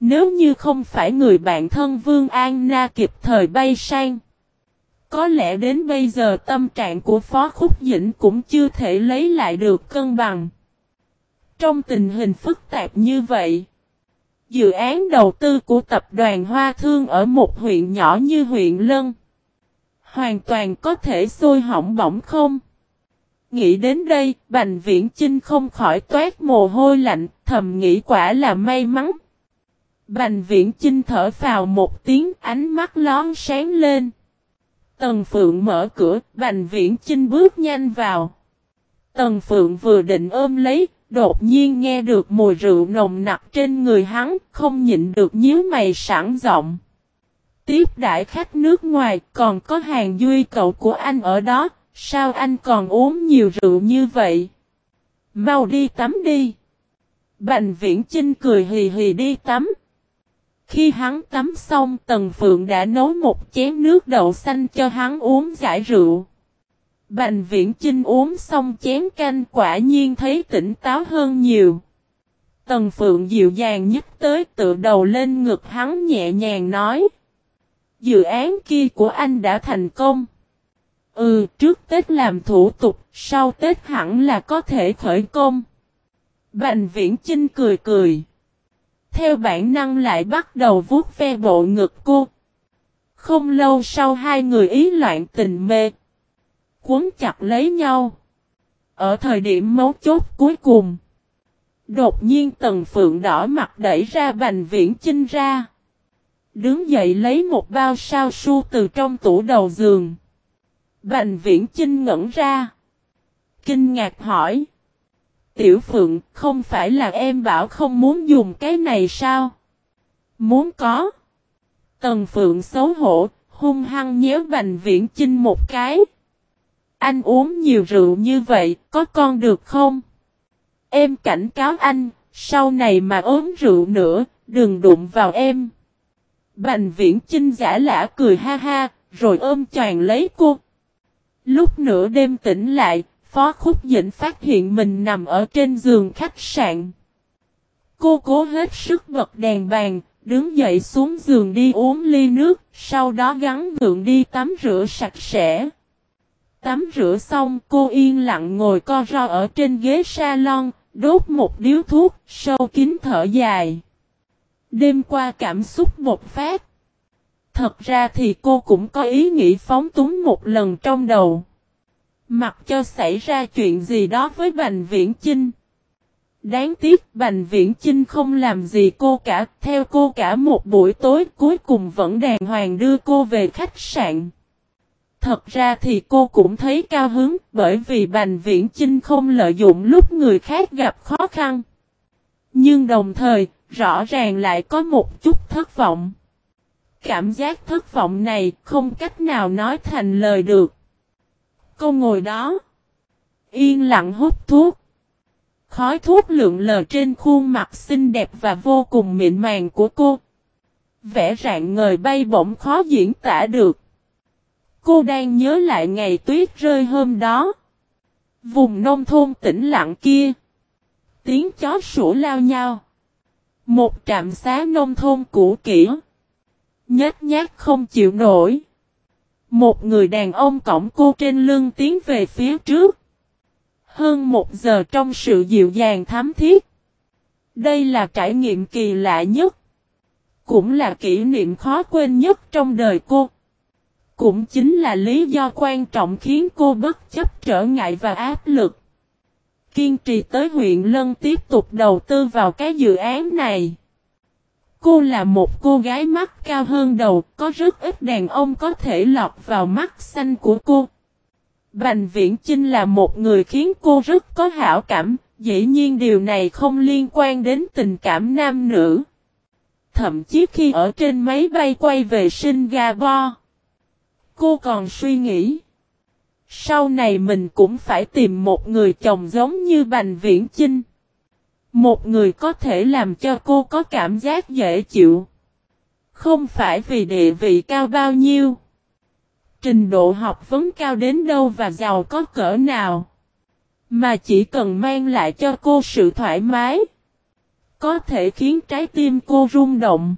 nếu như không phải người bạn thân Vương An Na kịp thời bay sang, có lẽ đến bây giờ tâm trạng của Phó Khúc Dĩnh cũng chưa thể lấy lại được cân bằng. Trong tình hình phức tạp như vậy, dự án đầu tư của tập đoàn Hoa Thương ở một huyện nhỏ như huyện Lân, hoàn toàn có thể sôi hỏng bỏng không? Nghĩ đến đây, Bành Viễn Chinh không khỏi toát mồ hôi lạnh, thầm nghĩ quả là may mắn. Bành Viễn Chinh thở vào một tiếng ánh mắt lón sáng lên. Tần Phượng mở cửa, Bành Viễn Chinh bước nhanh vào. Tần Phượng vừa định ôm lấy, đột nhiên nghe được mùi rượu nồng nặc trên người hắn, không nhịn được nhíu mày sẵn giọng. Tiếp đại khách nước ngoài, còn có hàng duy cậu của anh ở đó, sao anh còn uống nhiều rượu như vậy? Mau đi tắm đi. Bành viễn Trinh cười hì hì đi tắm. Khi hắn tắm xong, Tần Phượng đã nấu một chén nước đậu xanh cho hắn uống giải rượu. Bành viễn Trinh uống xong chén canh quả nhiên thấy tỉnh táo hơn nhiều. Tần Phượng dịu dàng nhất tới, tựa đầu lên ngực hắn nhẹ nhàng nói. Dự án kia của anh đã thành công. Ừ, trước Tết làm thủ tục, sau Tết hẳn là có thể khởi công. Bành viễn Trinh cười cười. Theo bản năng lại bắt đầu vuốt ve bộ ngực cô. Không lâu sau hai người ý loạn tình mê. Cuốn chặt lấy nhau. Ở thời điểm mấu chốt cuối cùng. Đột nhiên tầng Phượng đỏ mặt đẩy ra Bành Viễn Chinh ra. Đứng dậy lấy một bao sao su từ trong tủ đầu giường. Bành Viễn Chinh ngẩn ra. Kinh ngạc hỏi. Tiểu Phượng, không phải là em bảo không muốn dùng cái này sao? Muốn có. Tần Phượng xấu hổ, hung hăng nhéo Bành Viễn Chinh một cái. Anh uống nhiều rượu như vậy, có con được không? Em cảnh cáo anh, sau này mà ốm rượu nữa, đừng đụng vào em. Bành Viễn Chinh giả lã cười ha ha, rồi ôm choàng lấy cô. Lúc nửa đêm tỉnh lại, Phó Khúc Dĩnh phát hiện mình nằm ở trên giường khách sạn. Cô cố hết sức bật đèn bàn, đứng dậy xuống giường đi uống ly nước, sau đó gắn gượng đi tắm rửa sạch sẽ. Tắm rửa xong cô yên lặng ngồi co ro ở trên ghế salon, đốt một điếu thuốc, sâu kín thở dài. Đêm qua cảm xúc một phát. Thật ra thì cô cũng có ý nghĩ phóng túng một lần trong đầu. Mặc cho xảy ra chuyện gì đó với Bành Viễn Chinh. Đáng tiếc Bành Viễn Chinh không làm gì cô cả, theo cô cả một buổi tối cuối cùng vẫn đàng hoàng đưa cô về khách sạn. Thật ra thì cô cũng thấy cao hứng bởi vì Bành Viễn Chinh không lợi dụng lúc người khác gặp khó khăn. Nhưng đồng thời, rõ ràng lại có một chút thất vọng. Cảm giác thất vọng này không cách nào nói thành lời được. Cô ngồi đó, yên lặng hút thuốc. Khói thuốc lượn lờ trên khuôn mặt xinh đẹp và vô cùng mịn màng của cô. Vẽ rạng ngời bay bổng khó diễn tả được. Cô đang nhớ lại ngày tuyết rơi hôm đó. Vùng nông thôn tĩnh lặng kia. Tiếng chó sủa lao nhau. Một trạm xá nông thôn cũ kỹ. Nhét nhát không chịu nổi. Một người đàn ông cõng cô trên lưng tiến về phía trước. Hơn một giờ trong sự dịu dàng thám thiết. Đây là trải nghiệm kỳ lạ nhất. Cũng là kỷ niệm khó quên nhất trong đời cô. Cũng chính là lý do quan trọng khiến cô bất chấp trở ngại và áp lực. Kiên trì tới huyện Lân tiếp tục đầu tư vào cái dự án này. Cô là một cô gái mắt cao hơn đầu, có rất ít đàn ông có thể lọt vào mắt xanh của cô. Bành Viễn Chinh là một người khiến cô rất có hảo cảm, dĩ nhiên điều này không liên quan đến tình cảm nam nữ. Thậm chí khi ở trên máy bay quay về Singapore, cô còn suy nghĩ. Sau này mình cũng phải tìm một người chồng giống như Bành Viễn Chinh. Một người có thể làm cho cô có cảm giác dễ chịu. Không phải vì địa vị cao bao nhiêu. Trình độ học vấn cao đến đâu và giàu có cỡ nào. Mà chỉ cần mang lại cho cô sự thoải mái. Có thể khiến trái tim cô rung động.